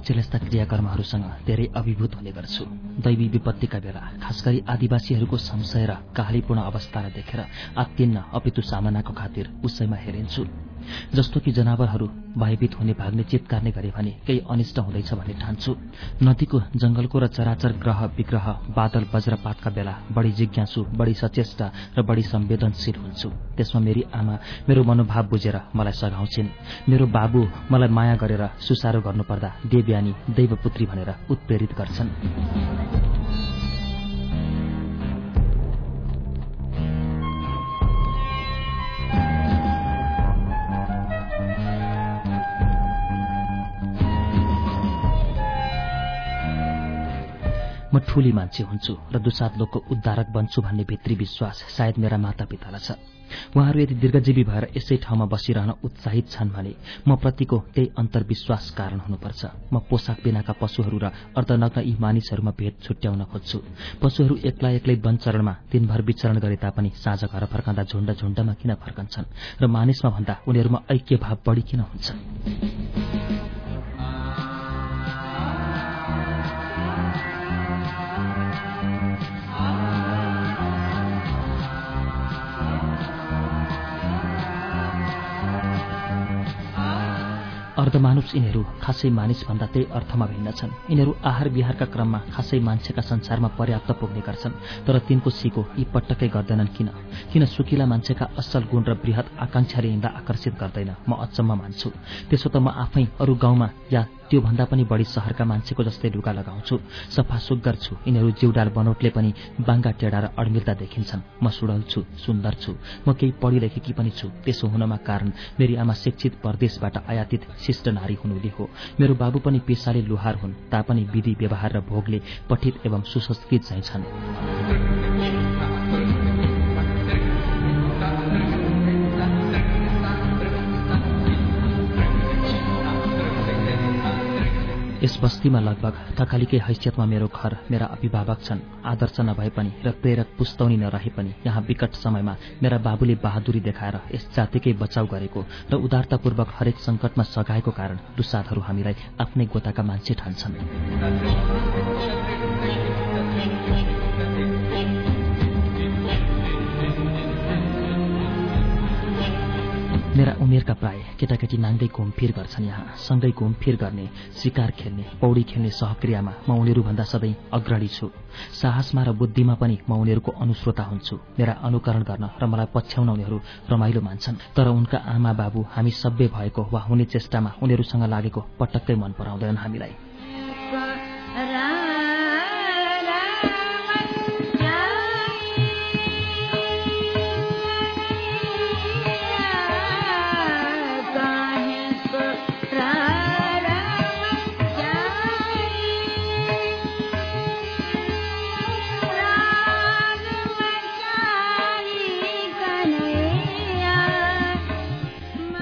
म अचेल यस्ता क्रियाकर्महरूसँग धेरै अभिभूत हुने गर्छु। दैवी विपत्तिका बेला खास गरी आदिवासीहरूको संशय र कालीपूर्ण अवस्थालाई देखेर आत्तिन्न अपितु सामनाको खातिर उसैमा हेरिन्छु। जस्तो कि जनावरहरू भयभीत हुने भाग्ने चितकार्ने गरे भने केही अनिष्ट हुँदैछ भन्ने ठान्छु। नदीको जंगलको र चराचर ग्रह विग्रह बादल वज्रपातका बेला बढी जिज्ञासु बढी सचेष्ट र बढी संवेदनशील हुन्छु। त्यसमा मेरी आमा मेरो मनोभाव बुझेर मलाई सघाउँछिन्। मेरो बाबु मलाई माया गरेर सुसारो गर्नुपर्दा देवयानी दैवपुत्री भनेर उत्प्रेरित गर्छन्। म ठूली मान्छे हुन्छु र दुसाद लोकको उद्धारक बन्छु भन्ने भित्री विश्वास सायद मेरा माता पितालाई छ। उहाँहरू यदि दीर्घजीवी भएर यसै ठाउँमा बसिरहन उत्साहित छन् भने म प्रतिको त्यही अन्तर्विश्वास कारण हुनुपर्छ। म पोसाक बिनाका पशुहरू र अर्धनग्न यी मानिसहरूमा भेद छुट्याउन खोज्छु। पशुहरू एक्ला एक्लै वनचरणमा दिनभर विचरण गरे तापनि साँझ घर फर्काँदा झुण्ड झुण्डमा किन फर्कन्छन्? र मानिसमा भन्दा उनीहरूमा ऐक्य भाव बढ़ी किन हुन्छ? अर्धमानुष यिनीहरू खासै मानिसभन्दा त्यही अर्थमा भिन्न छन्। यिनीहरू आहार विहारका क्रममा खासै मान्छेका संसारमा पर्याप्त पुग्ने गर्छन् तर तिनको सिको यी पटक्कै गर्दैनन् किन? किन सुकिला मान्छेका असल गुण र वृहत आकांक्षाले यिनलाई आकर्षित गर्दैन? म अचम्म मान्छु। त्यसो त म आफै अरू गाउँमा या त्योभन्दा पनि बढी सहरका मान्छेको जस्तै लुगा लगाउँछु सफा सुग्घर छु। यिनीहरू जिउडाल बनोटले पनि बाङ्गा टेढा र अड्मिलता देखिन्छन्। म सुडल छु सुन्दर छु। म केही पढी लेखेकी पनि छु। त्यसो हुनमा कारण मेरी आमा शिक्षित परदेशबाट आयातित शिष्ट नारी हुनुले हो। मेरो बाबु पनि पेसाले लुहार हुन् तापनि विधि व्यवहार र भोगले पठित एवं सुसंस्कृत चाहिँ छन् यस बस्तीमा लगभग थकालीकै हैसियतमा मेरो घर मेरा अभिभावक छन्। आदर्श नभए पनि र प्रेरक पुस्तौनी नरहे पनि यहाँ विकट समयमा मेरा बाबुले बहादुरी देखाएर यस जातिकै बचाउ गरेको र उदारतापूर्वक हरेक संकटमा सघाएको कारण दुसादहरू हामीलाई आफ्नै गोताका मान्छे ठान्छन्। मेरा उमेरका प्राय केटाकेटी नाङ्दै घुमफिर गर्छन् यहाँ। सँगै घुमफिर गर्ने शिकार खेल्ने पौडी खेल्ने सहक्रियामा म उनीहरूभन्दा सधैँ अग्रणी छु। साहसमा र बुद्धिमा पनि म उनीहरूको अनुश्रोता हुन्छु। मेरा अनुकरण गर्न र मलाई पछ्याउन उनीहरू रमाइलो मान्छन्। तर उनका आमा बाबु हामी सभ्य भएको वा हुने चेष्टामा उनीहरूसँग लागेको पटक्कै मन पराउँदैनन् हामीलाई।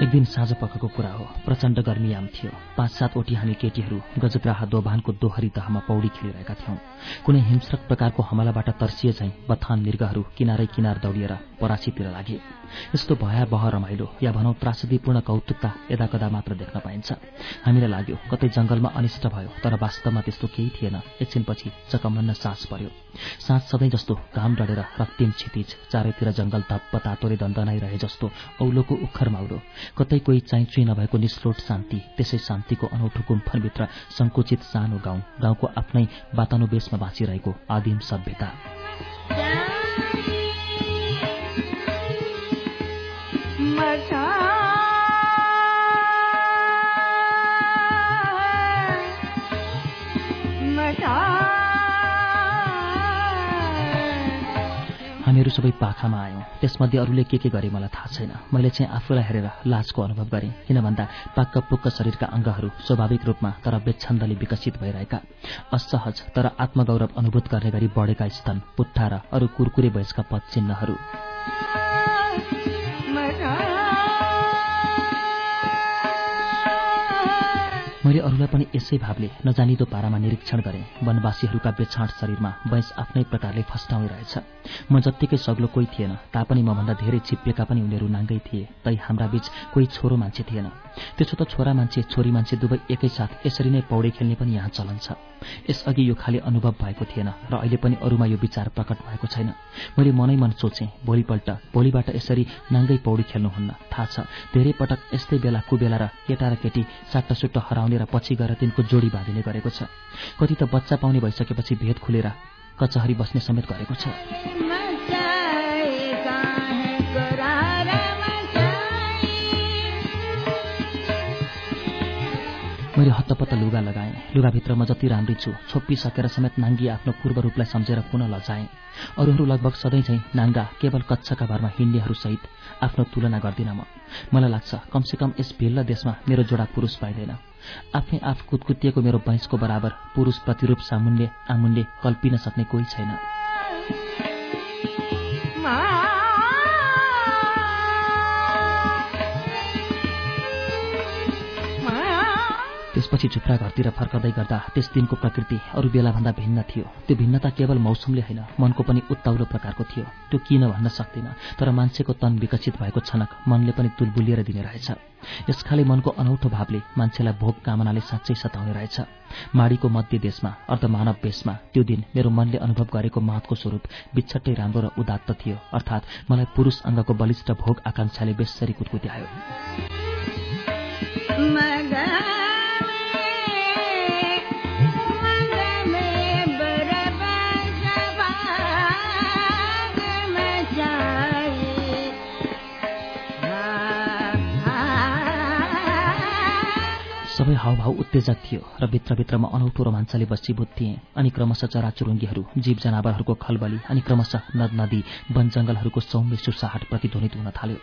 एक दिन साँझ पखको कुरा हो। प्रचण्ड गर्मीयाम थियो। पाँच सात ओटी हामी केटीहरू गजग्राह दोभानको दोहरी तहमा पौडी खेलिरहेका थियौं। कुनै हिंस्रक प्रकारको हमलाबाट तर्सिए झैं बथान मृगहरू किनारै किनार दौडिएर परासीतिर लागे। यस्तो भयावह रमाइलो या भनौँ त्रासदीपूर्ण कौतुकता यदाकदा मात्र देख्न पाइन्छ। हामीलाई लाग्यो कतै जंगलमा अनिष्ट भयो तर वास्तवमा त्यस्तो केही थिएन। एकछिनपछि चकमन्न सास पर्यो। साँझ सधैँ जस्तो घाम डढेर रक्तिम क्षितिज चारैतिर जंगल धप्प तातोले दन्दनाइरहे जस्तो औलोको उखर माउरो। कतै कोही चाइचुई नभएको निस्लोट शान्ति त्यसै शान्तिको अनौठो गुम्फनभित्र संकुचित सानो गाउँ गाउँको आफ्नै वातानुवेशमा बाँचिरहेको आदिम सभ्यता। हामीहरू सबै पाखामा आयौँ। त्यसमध्ये अरूले के के गरे मलाई थाहा छैन। मैले चाहिँ आफूलाई हेरेर लाजको अनुभव गरेँ। किन भन्दा पाक्क पुक्क शरीरका अङ्गहरू स्वाभाविक रूपमा तर बेच्छन्दले विकसित भइरहेका। असहज तर आत्मगौरव अनुभूत गर्ने गरी बढेका स्तन पुट्ठा र अरू कुरकुरे वयसका पदचिन्हहरू मैले अरूलाई पनि यसै भावले नजानिदो पारामा निरीक्षण गरेँ। वनवासीहरूका बेछाँट शरीरमा वयस आफ्नै प्रकारले फस्टाउँदैरहेछ। म जत्तिकै सग्लो कोही थिएन तापनि मभन्दा धेरै छिप्पिएका पनि उनीहरू नाङ्गै थिए तै हाम्रा बीच कोही छोरो मान्छे थिएन। त्यसो त छोरा मान्छे छोरी मान्छे दुवै एकैसाथ यसरी नै पौडी खेल्ने पनि यहाँ चलन छ। यसअघि यो खाली अनुभव भएको थिएन र अहिले पनि अरूमा यो विचार प्रकट भएको छैन। मैले मनै मन सोचेँ भोलिपल्ट भोलिबाट यसरी नाङ्गै पौडी खेल्नुहुन्न। थाहा छ धेरै पटक यस्तै बेला कुबेला र केटा र केटी साट्टासुट्ट हराउने र पछि गएर तिनको जोडी बाँधिने गरेको छ। कति त बच्चा पाउने भइसकेपछि भेद खुलेर कचहरी बस्ने समेत गरेको छ। मैले हत्तपत्त लुगा लगाएँ। लुगाभित्र म जति राम्री छु छोप्पिसकेर समेत नाङ्गी आफ्नो पूर्व रूपलाई सम्झेर पुनः लजाएँ। अरूहरू लगभग सधैँ चाहिँ नाङ्गा केवल कच्छका भरमा हिँड्नेहरूसहित आफ्नो तुलना गर्दिनँ म। मलाई लाग्छ कमसेकम यस भिल्ल देशमा मेरो जोडा पुरुष पाइँदैन। आफै आफ कुदकुतिएको मेरो बैंसको बराबर पुरुष प्रतिरूप सामुन्य आमुन्य कल्पिन सक्ने कोही छैन। त्यसपछि झुप्रा घरतिर फर्कदै गर्दा त्यस दिनको प्रकृति अरू बेलाभन्दा भिन्न थियो। त्यो भिन्नता केवल मौसमले होइन मनको पनि उत्ताउलो प्रकारको थियो। त्यो किन भन्न सक्दिनँ? तर मान्छेको तन विकसित भएको छनक मनले पनि तुलबुलिएर दिने रहेछ। यसखाले मनको अनौठो भावले मान्छेलाई भोग कामनाले साँच्चै सताउने रहेछ। माडीको मध्य देशमा अर्धमानव वेशमा त्यो दिन मेरो मनले अनुभव गरेको महत्वको स्वरूप बिछट्टै राम्रो र उदात्त थियो। अर्थात् मलाई पुरुष अङ्गको बलिष्ठ भोग आकांक्षाले बेसरी कुटकुट्यायो। सबै हावभाव उत्तेजक थियो र भित्रभित्रमा अनौठो रोमाञ्चले बसीभूत थिए अनि क्रमशः चराचुरुङ्गीहरू जीव जनावरहरूको खलबली अनि क्रमशः नद नदी वन जंगलहरूको सौम्य सुसाहट प्रतिध्वनित हुन थाल्यो।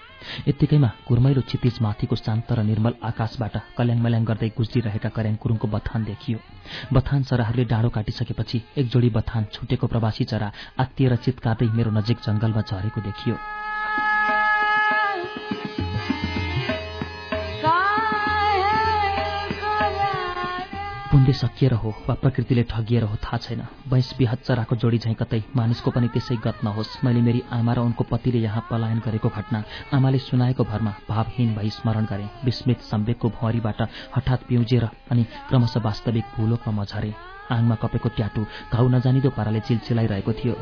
यत्तिकैमा घुर्मैलो क्षितिज माथिको शान्त र निर्मल आकाशबाट कल्याङ मल्याङ गर्दै गुज्रिरहेका कर्याङ कुरुङको बथान देखियो। बथान चराहरूले डाँडो काटिसकेपछि एक जोडी बथान छुटेको प्रवासी चरा आत्तिएर चितकार्दै मेरो नजिक जंगलमा झरेको देखियो। पुण्य सकिएर हो वा प्रकृतिले ठगिएर हो थाहा छैन। बैंस बिहात चराको जोडी झैँ कतै मानिसको पनि त्यसै गत नहोस्। मैले मेरी आमा र उनको पतिले यहाँ पलायन गरेको घटना आमाले सुनाएको भरमा भावहीन भई स्मरण गरे। विस्मित सम्वेकको भुवरीबाट हठात पिउजेर अनि क्रमशः वास्तविक भूलोकमा म झरे। आङमा कपेको ट्याटु घाउ नजानिदो पाराले चिलचिलाइरहेको थियो।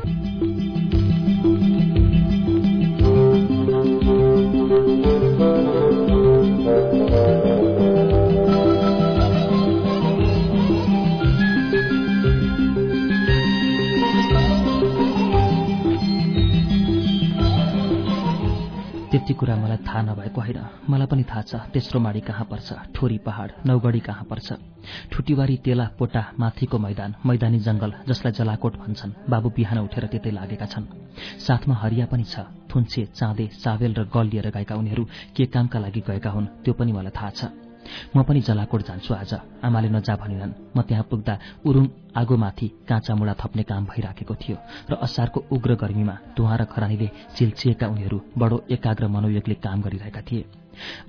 त्यति कुरा मलाई थाहा नभएको होइन मलाई पनि थाहा छ तेस्रो माडी कहाँ पर्छ? ठोरी पहाड नौगढी कहाँ पर्छ? ठुटीवारी तेला पोटा माथिको मैदान मैदानी जंगल जसलाई जलाकोट भन्छन्। बाबु बिहान उठेर त्यतै लागेका छन्। साथमा हरिया पनि छ। थुन्से चाँदे सावेल र गल लिएर गएका उनीहरू के कामका लागि गएका हुन् त्यो पनि मलाई थाहा छ। म पनि जलाकोट जान्छु आज। आमाले नजा भनिनन्। म त्यहाँ पुग्दा उरुङ आगोमाथि काँचा मुडा थप्ने काम भइराखेको थियो र असारको उग्र गर्मीमा धुवा र खरानीले चिल्चिएका उनीहरू बडो एकाग्र मनोयोगले काम गरिरहेका थिए।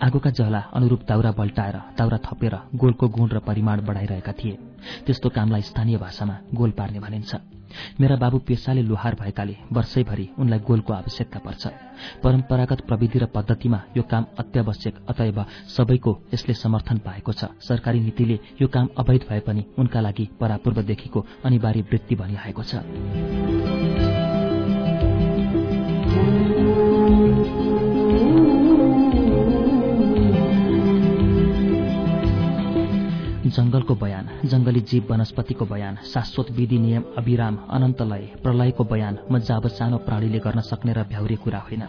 आगोका जला अनुरूप दाउरा बल्टाएर दाउरा थपेर गोलको गुण र परिमाण बढाइरहेका थिए। त्यस्तो कामलाई स्थानीय भाषामा गोल पार्ने भनिन्छ। मेरा बाबु पेसाले लोहार भएकाले वर्षैभरि उनलाई गोलको आवश्यकता पर्छ। परम्परागत प्रविधि र पद्धतिमा यो काम अत्यावश्यक अतएव सबैको यसले समर्थन पाएको छ। सरकारी नीतिले यो काम अवैध भए पनि उनका लागि परापूर्वदेखिको अनिवार्य वृत्ति भनिआएको छ। जंगलको बयान जंगली जीव वनस्पतिको बयान शाश्वत विधि नियम अविराम अनन्तलय प्रलयको बयान म जाब सानो प्राणीले गर्न सक्ने र भ्याउरे कुरा होइन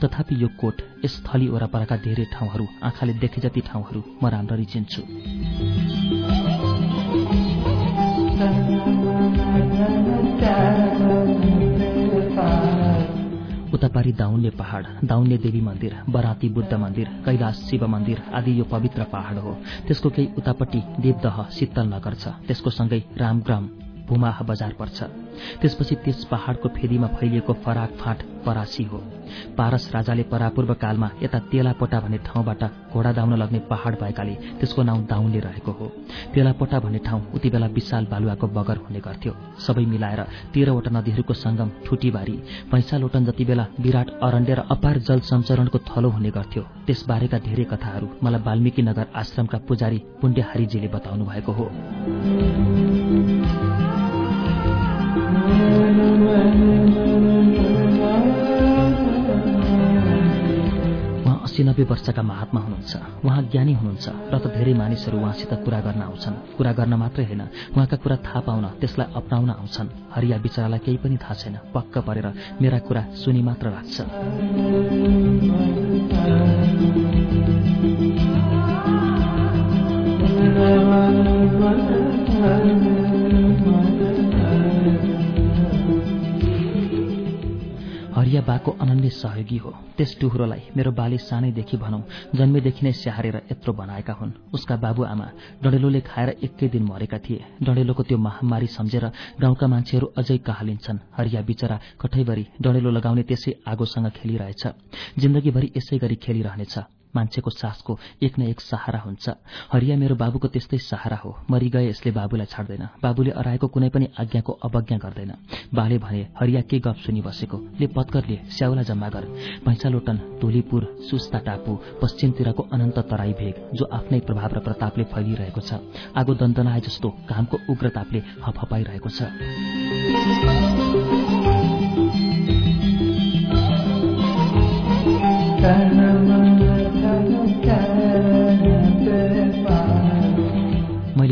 तथापि यो कोट यस थली वरपरका धेरै ठाउँहरू आँखाले देखे जति ठाउँहरू म राम्ररी चिन्छु उतापारी दाउन्ने पहाड दाउन्ने देवी मन्दिर बराती बुद्ध मन्दिर कैलाश शिव मन्दिर आदि यो पवित्र पहाड हो। त्यसको केही उतापट्टि देवदह शीतल नगर छ। त्यसको सँगै रामग्राम भूमाह बजार पर्छ। त्यसपछि त्यस पहाड़को फेदीमा फैलिएको फराक फाँट परासी हो। पारस राजाले परापूर्व कालमा यता तेलापोटा भन्ने ठाउँबाट घोडा दाउन लग्ने पहाड़ भएकाले त्यसको नाउँ दाउनले रहेको हो। तेलापोटा भन्ने ठाउँ उति बेला विशाल बालुवाको बगर हुने गर्थ्यो। सबै मिलाएर तेह्रवटा नदीहरूको संगम ठुटीबारी पैसा लोटन जति बेला विराट अरण्य र अपार जल सञ्चरणको थलो हुने गर्थ्यो त्यसबारेका धेरै कथाहरू मलाई वाल्मीकि नगर आश्रमका पुजारी पुण्यहारीजीले बताउनु भएको हो। अस्सी नब्बे वर्षका महात्मा हुनुहुन्छ। उहाँ ज्ञानी हुनुहुन्छ र त धेरै मानिसहरू उहाँसित कुरा गर्न आउँछन्। कुरा गर्न मात्रै होइन उहाँका कुरा थाहा पाउन त्यसलाई अपनाउन आउँछन्। हरिया बिचरालाई केही पनि थाहा छैन। पक्क परेर मेरा कुरा सुनि मात्र राख्छ हरिया बाको अनन्य सहयोगी हो। त्यस टुहुरोलाई मेरो बाले सानैदेखि भनौं जन्मेदेखि नै स्याहारेर यत्रो बनाएका हुन्। उसका बाबुआमा डडेलोले खाएर एकै दिन मरेका थिए। डडेलोको त्यो महामारी सम्झेर गाउँका मान्छेहरू अझै कहालिन्छन् हरिया बिचरा कठैभरि डडेलो लगाउने त्यसै आगोसँग खेलिरहेछ। जिन्दगीभरि यसै गरी खेलिरहनेछ। मान्छेको सासको एक न एक सहारा हुन्छ। हरिया मेरो बाबुको त्यस्तै सहारा हो। मरि गए यसले बाबुलाई छाड्दैन। बाबुले अराएको कुनै पनि आज्ञाको अवज्ञा गर्दैन। बाले भने हरिया के गफ सुनि बसेको ले पत्करले स्याउला जम्मा गर। भैँचालोटन टोलीपुर सुस्ता टापु पश्चिमतिरको अनन्त तराई भेग जो आफ्नै प्रभाव र प्रतापले फैलिरहेको छ। आगो दन्तनाए जस्तो घामको उग्रतापले हपहपाइरहेको छ।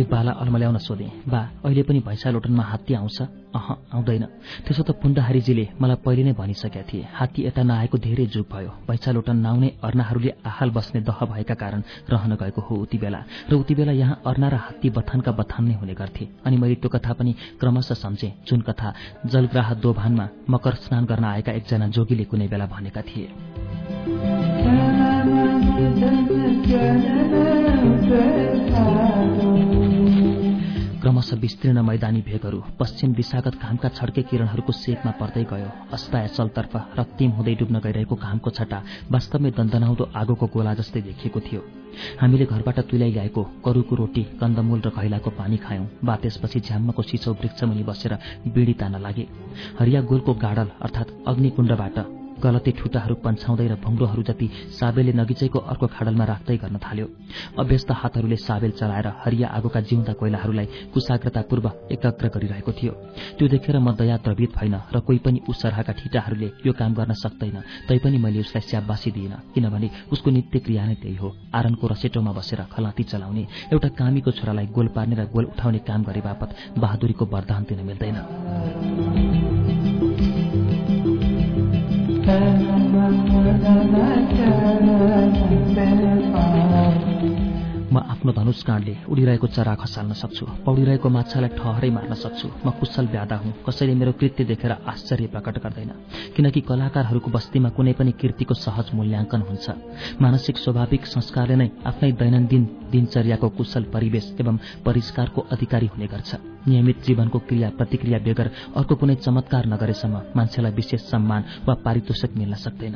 मैले बाला अल्मल्याउन सोधेँ बा अहिले पनि भैँसा लोटनमा हात्ती आउँछ अह आउँदैन त्यसो त पुण्डहारीजीले मलाई पहिले नै भनिसकेका थिए हात्ती यता नआएको धेरै जुग भयो भैँसा लोटन नाउने अर्नाहरूले आहाल बस्ने दह भएका कारण रहन गएको हो उति बेला र उति बेला यहाँ अर्ना र हात्ती बथानका बथान नै हुने गर्थे अनि मैले त्यो कथा पनि क्रमशः सम्झेँ जुन कथा जलग्राह दोभानमा मकर स्नान गर्न आएका एकजना जोगीले कुनै बेला भनेका थिए क्रमशः विस्तीर्ण मैदानी भेगहरू पश्चिम दिशागत घामका छड्के किरणहरूको सेकमा पर्दै गयो। अस्ताय चलतर्फ रक्तिम हुँदै डुब्न गइरहेको घामको छटा वास्तवमै दन्दनाउँदो आगोको गोला जस्तै देखिएको थियो। हामीले घरबाट तुल्याइ ल्याएको करूको रोटी कन्दमूल र घैलाको पानी खायौं। बा त्यसपछि झ्याम्मको सिचौ वृक्षमुनि बसेर बिडी तान्न लागे। हरिया गोलको गाडल अर्थात् अग्निकुण्डबाट गलते ठुटाहरू पन्छाउँदै र भुङ्रोहरू जति साबेलले नगिचैको अर्को खाडलमा राख्दै गर्न थाल्यो। अभ्यस्त हातहरूले साबेल चलाएर हरिया आगोका जिउँदा कोइलाहरूलाई कुशाग्रतापूर्व एकाग्र गरिरहेको थियो। त्यो देखेर म दया द्रवित भइन र कोही पनि उसरहाका ठिटाहरूले यो काम गर्न सक्दैन तैपनि मैले उसलाई स्याबासी दिइन किनभने उसको नित्य क्रिया नै त्यही हो। आरनको रसेटोमा बसेर खलाती चलाउने एउटा कामीको छोरालाई गोल पार्ने र गोल उठाउने काम गरे बापत बहादुरीको वरदान दिन मिल्दैन। म आफ्नो धनुष काँडले उडिरहेको चरा खसाल्न सक्छु। पौडिरहेको माछालाई ठहरै मार्न सक्छु। म कुशल व्यादा हुँ। कसैले मेरो कृत्य देखेर आश्चर्य प्रकट गर्दैन। किनकि कलाकारहरूको बस्तीमा कुनै पनि कृतिको सहज मूल्याङ्कन हुन्छ। मानसिक स्वाभाविक संस्कारले नै आफ्नै दैनन्दिन दिनचर्याको कुशल परिवेश एवं परिष्कारको अधिकारी हुने गर्छ। नियमित जीवनको क्रिया प्रतिक्रिया बेगर अर्को कुनै चमत्कार नगरेसम्म मान्छेलाई विशेष सम्मान वा पारितोषिक मिल्न सक्दैन।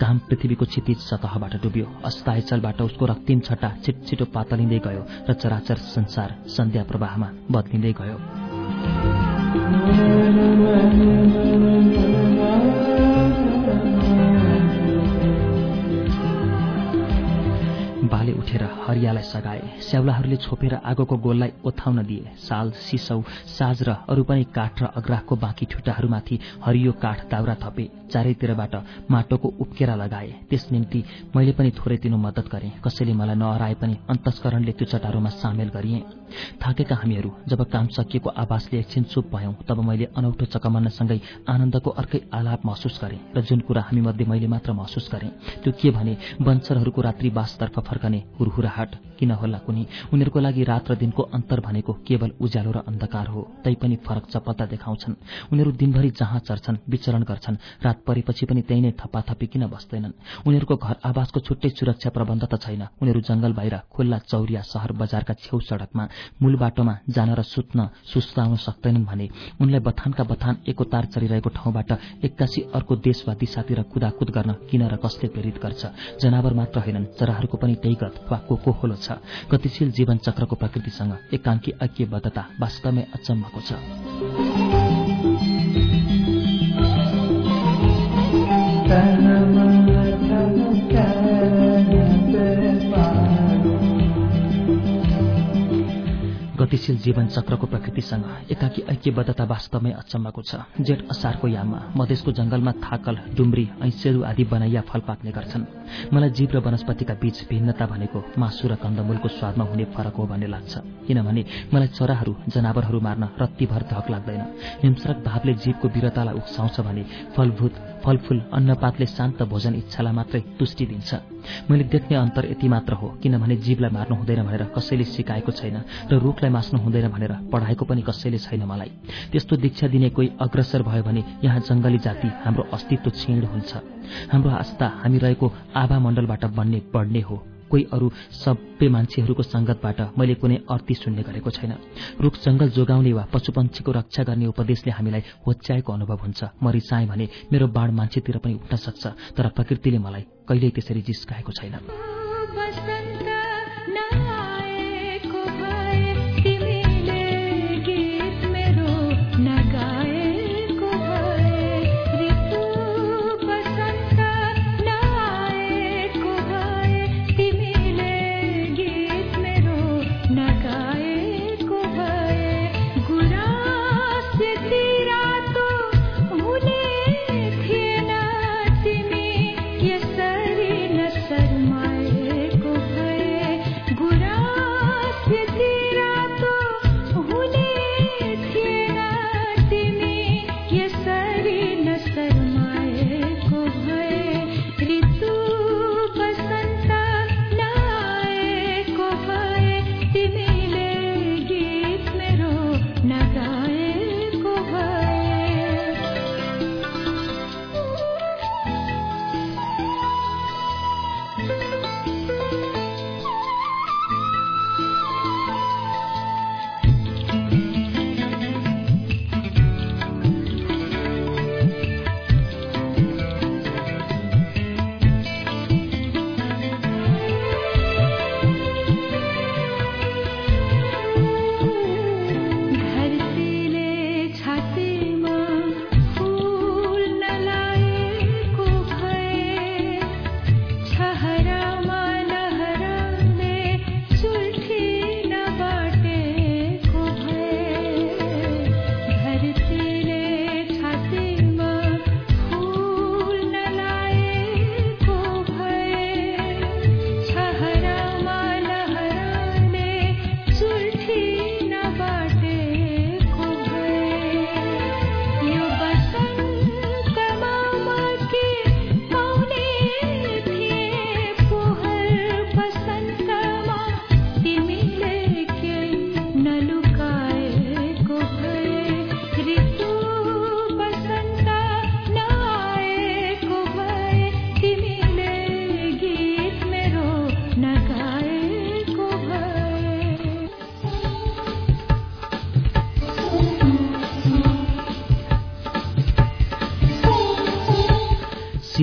घाम पृथ्वीको क्षितिज सतहबाट डुब्यो। अस्तायचलबाट उसको रक्तिम छटा छिटछिटो पातलिँदै गयो र चराचर संसार सन्ध्या प्रवाहमा बदलिँदै गयो। बाले उठेर हरियालाई सघाए स्याउलाहरूले छोपेर आगोको गोललाई ओथाउन दिए। साल सिसौ साज र अरू पनि काठ र अग्राहको बाँकी ठुटाहरूमाथि हरियो काठ दाउरा थपे चारैतिरबाट माटोको उप्केरा लगाए। त्यस निम्ति मैले पनि थोरै तिनो मद्दत गरेँ। कसैले मलाई नहराए पनि अन्तस्करणले त्यो चटारोमा सामेल गरिएँ। थाकेका हामीहरू जब काम सकिएको आवासले एकछिन चुप भयौं तब मैले अनौठो चकमन्नसँगै आनन्दको अर्कै आलाप महसुस गरेँ र जुन कुरा हामीमध्ये मैले मात्र महसुस गरेँ त्यो के भने वंशरहरूको रात्रिवासतर्फ फर्कने हुरहुराहाट किन होला कुनी? उनीहरूको लागि रात र दिनको अन्तर भनेको केवल उज्यालो र अन्धकार हो। तैपनि फरक चपलता देखाउँछन्। उनीहरू दिनभरि जहाँ चर्छन् विचरण गर्छन्। रात परेपछि पनि त्यही नै थपाथपी किन बस्दैनन्? उनीहरूको घर आवासको छुट्टै सुरक्षा प्रबन्ध त छैन। उनीहरू जंगल बाहिर खुल्ला चौरिया शहर बजारका छेउ सड़कमा मूल बाटोमा जान र सुत्न सुस्ताउन सक्दैनन् भने उनलाई बथानका बथान एकोतार चलिरहेको ठाउँबाट एक्कासी अर्को देश वा दिशातिर कुदाकुद गर्न किन र कसले प्रेरित गर्छ? जनावर मात्र होइनन् चराहरूको पनि गत वा को को होलो छ। गतिशील जीवन चक्रको प्रकृतिसँग एकांकी ऐक्यबद्धता वास्तवमै अचम्मको छ। गतिशील जीवन चक्रको प्रकृतिसँग एकाकी ऐक्यबद्धता वास्तवमै अचम्मको छ। जेठ असारको याममा मधेसको जंगलमा थाकल डुम्री ऐसेरु आदि बनाइया फल पाक्ने गर्छन्। मलाई जीव र वनस्पतिका बीच भिन्नता भनेको मासु र कन्दमूलको स्वादमा हुने फरक हो भन्ने लाग्छ। किनभने मलाई चराहरू जनावरहरू मार्न रत्तीभर धक लाग्दैन। हिंस्रक भावले जीवको वीरतालाई उक्साउँछ भने फलभूत फलफूल अन्नपातले शान्त भोजन इच्छालाई मात्रै तुष्टि दिन्छ। मैले देख्ने अन्तर यति मात्र हो किनभने जीवलाई मार्नु हुँदैन भनेर कसैले सिकाएको छैन र रुखलाई मास्नु हुँदैन भनेर पढाएको पनि कसैले छैन मलाई। त्यस्तो दीक्षा दिने कोही अग्रसर भयो भने यहाँ जंगली जाति हाम्रो अस्तित्व क्षीण हुन्छ। हाम्रो आस्था हामी रहेको आभा मण्डलबाट बन्ने बढ्ने हो। कोही अरू सबै मान्छेहरूको संगतबाट मैले कुनै अर्थी सुन्ने गरेको छैन। रुख जंगल जोगाउने वा पशुपन्छीको रक्षा गर्ने उपदेशले हामीलाई होच्याएको अनुभव हुन्छ। म भने मेरो बाण मान्छेतिर पनि उठ्न सक्छ तर प्रकृतिले मलाई कहिल्यै त्यसरी जिस्काएको छैन।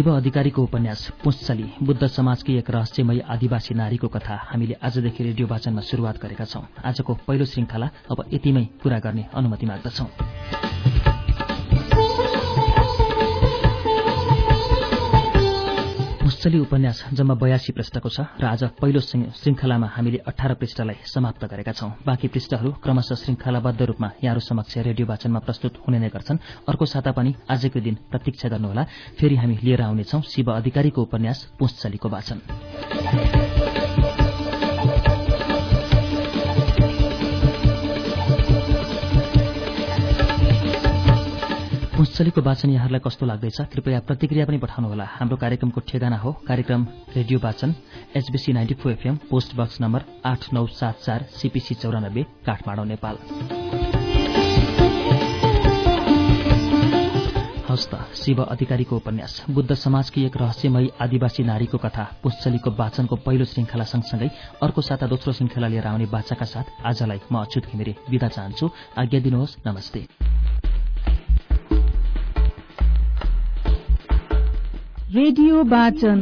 शिव अधिकारीको उपन्यास पुंचली बुद्ध समाजकी एक रहस्यमय आदिवासी नारीको कथा हामीले आजदेखि रेडियो वाचनमा शुरूआत गरेका छौं। आजको पहिलो श्रृङ्खला अब यतिमै पूरा गर्ने अनुमति माग्दछौं। पुंचली उपन्यास जम्मा बयासी पृष्ठको छ र आज पहिलो श्रृङ्खलामा हामीले अठार पृष्ठलाई समाप्त गरेका छौं। बाँकी पृष्ठहरू क्रमशः श्रृङ्खलाबद्ध रूपमा यहाँहरू समक्ष रेडियो वाचनमा प्रस्तुत हुने नै गर्छन्। अर्को साता पनि आजकै दिन प्रतीक्षा गर्नुहोला। फेरि हामी लिएर आउनेछौ शिव अधिकारीको उपन्यास पुंचलीको वाचन। पुंचलीको वाचन यहाँहरूलाई कस्तो लाग्दैछ? कृपया प्रतिक्रिया पनि पठाउनुहोला। हाम्रो कार्यक्रमको ठेगाना हो। कार्यक्रम रेडियो वाचन HBC ninety four FM post box number आठ नौ सात चार सीपीसी चौरानब्बे काठमाडौँ नेपाल। हवस् त शिव अधिकारीको उपन्यास। बुद्ध समाजकी एक रहस्यमय आदिवासी नारीको कथा पुष्चलीको वाचनको पहिलो श्रृङ्खला सँगसँगै अर्को साता दोस्रो श्रृङ्खला लिएर आउने बाचाका साथ आजलाई म अच्युत घिमिरे विदा चाहन्छु। आज्ञा दिनुहोस्। नमस्ते। रेडियो वाचन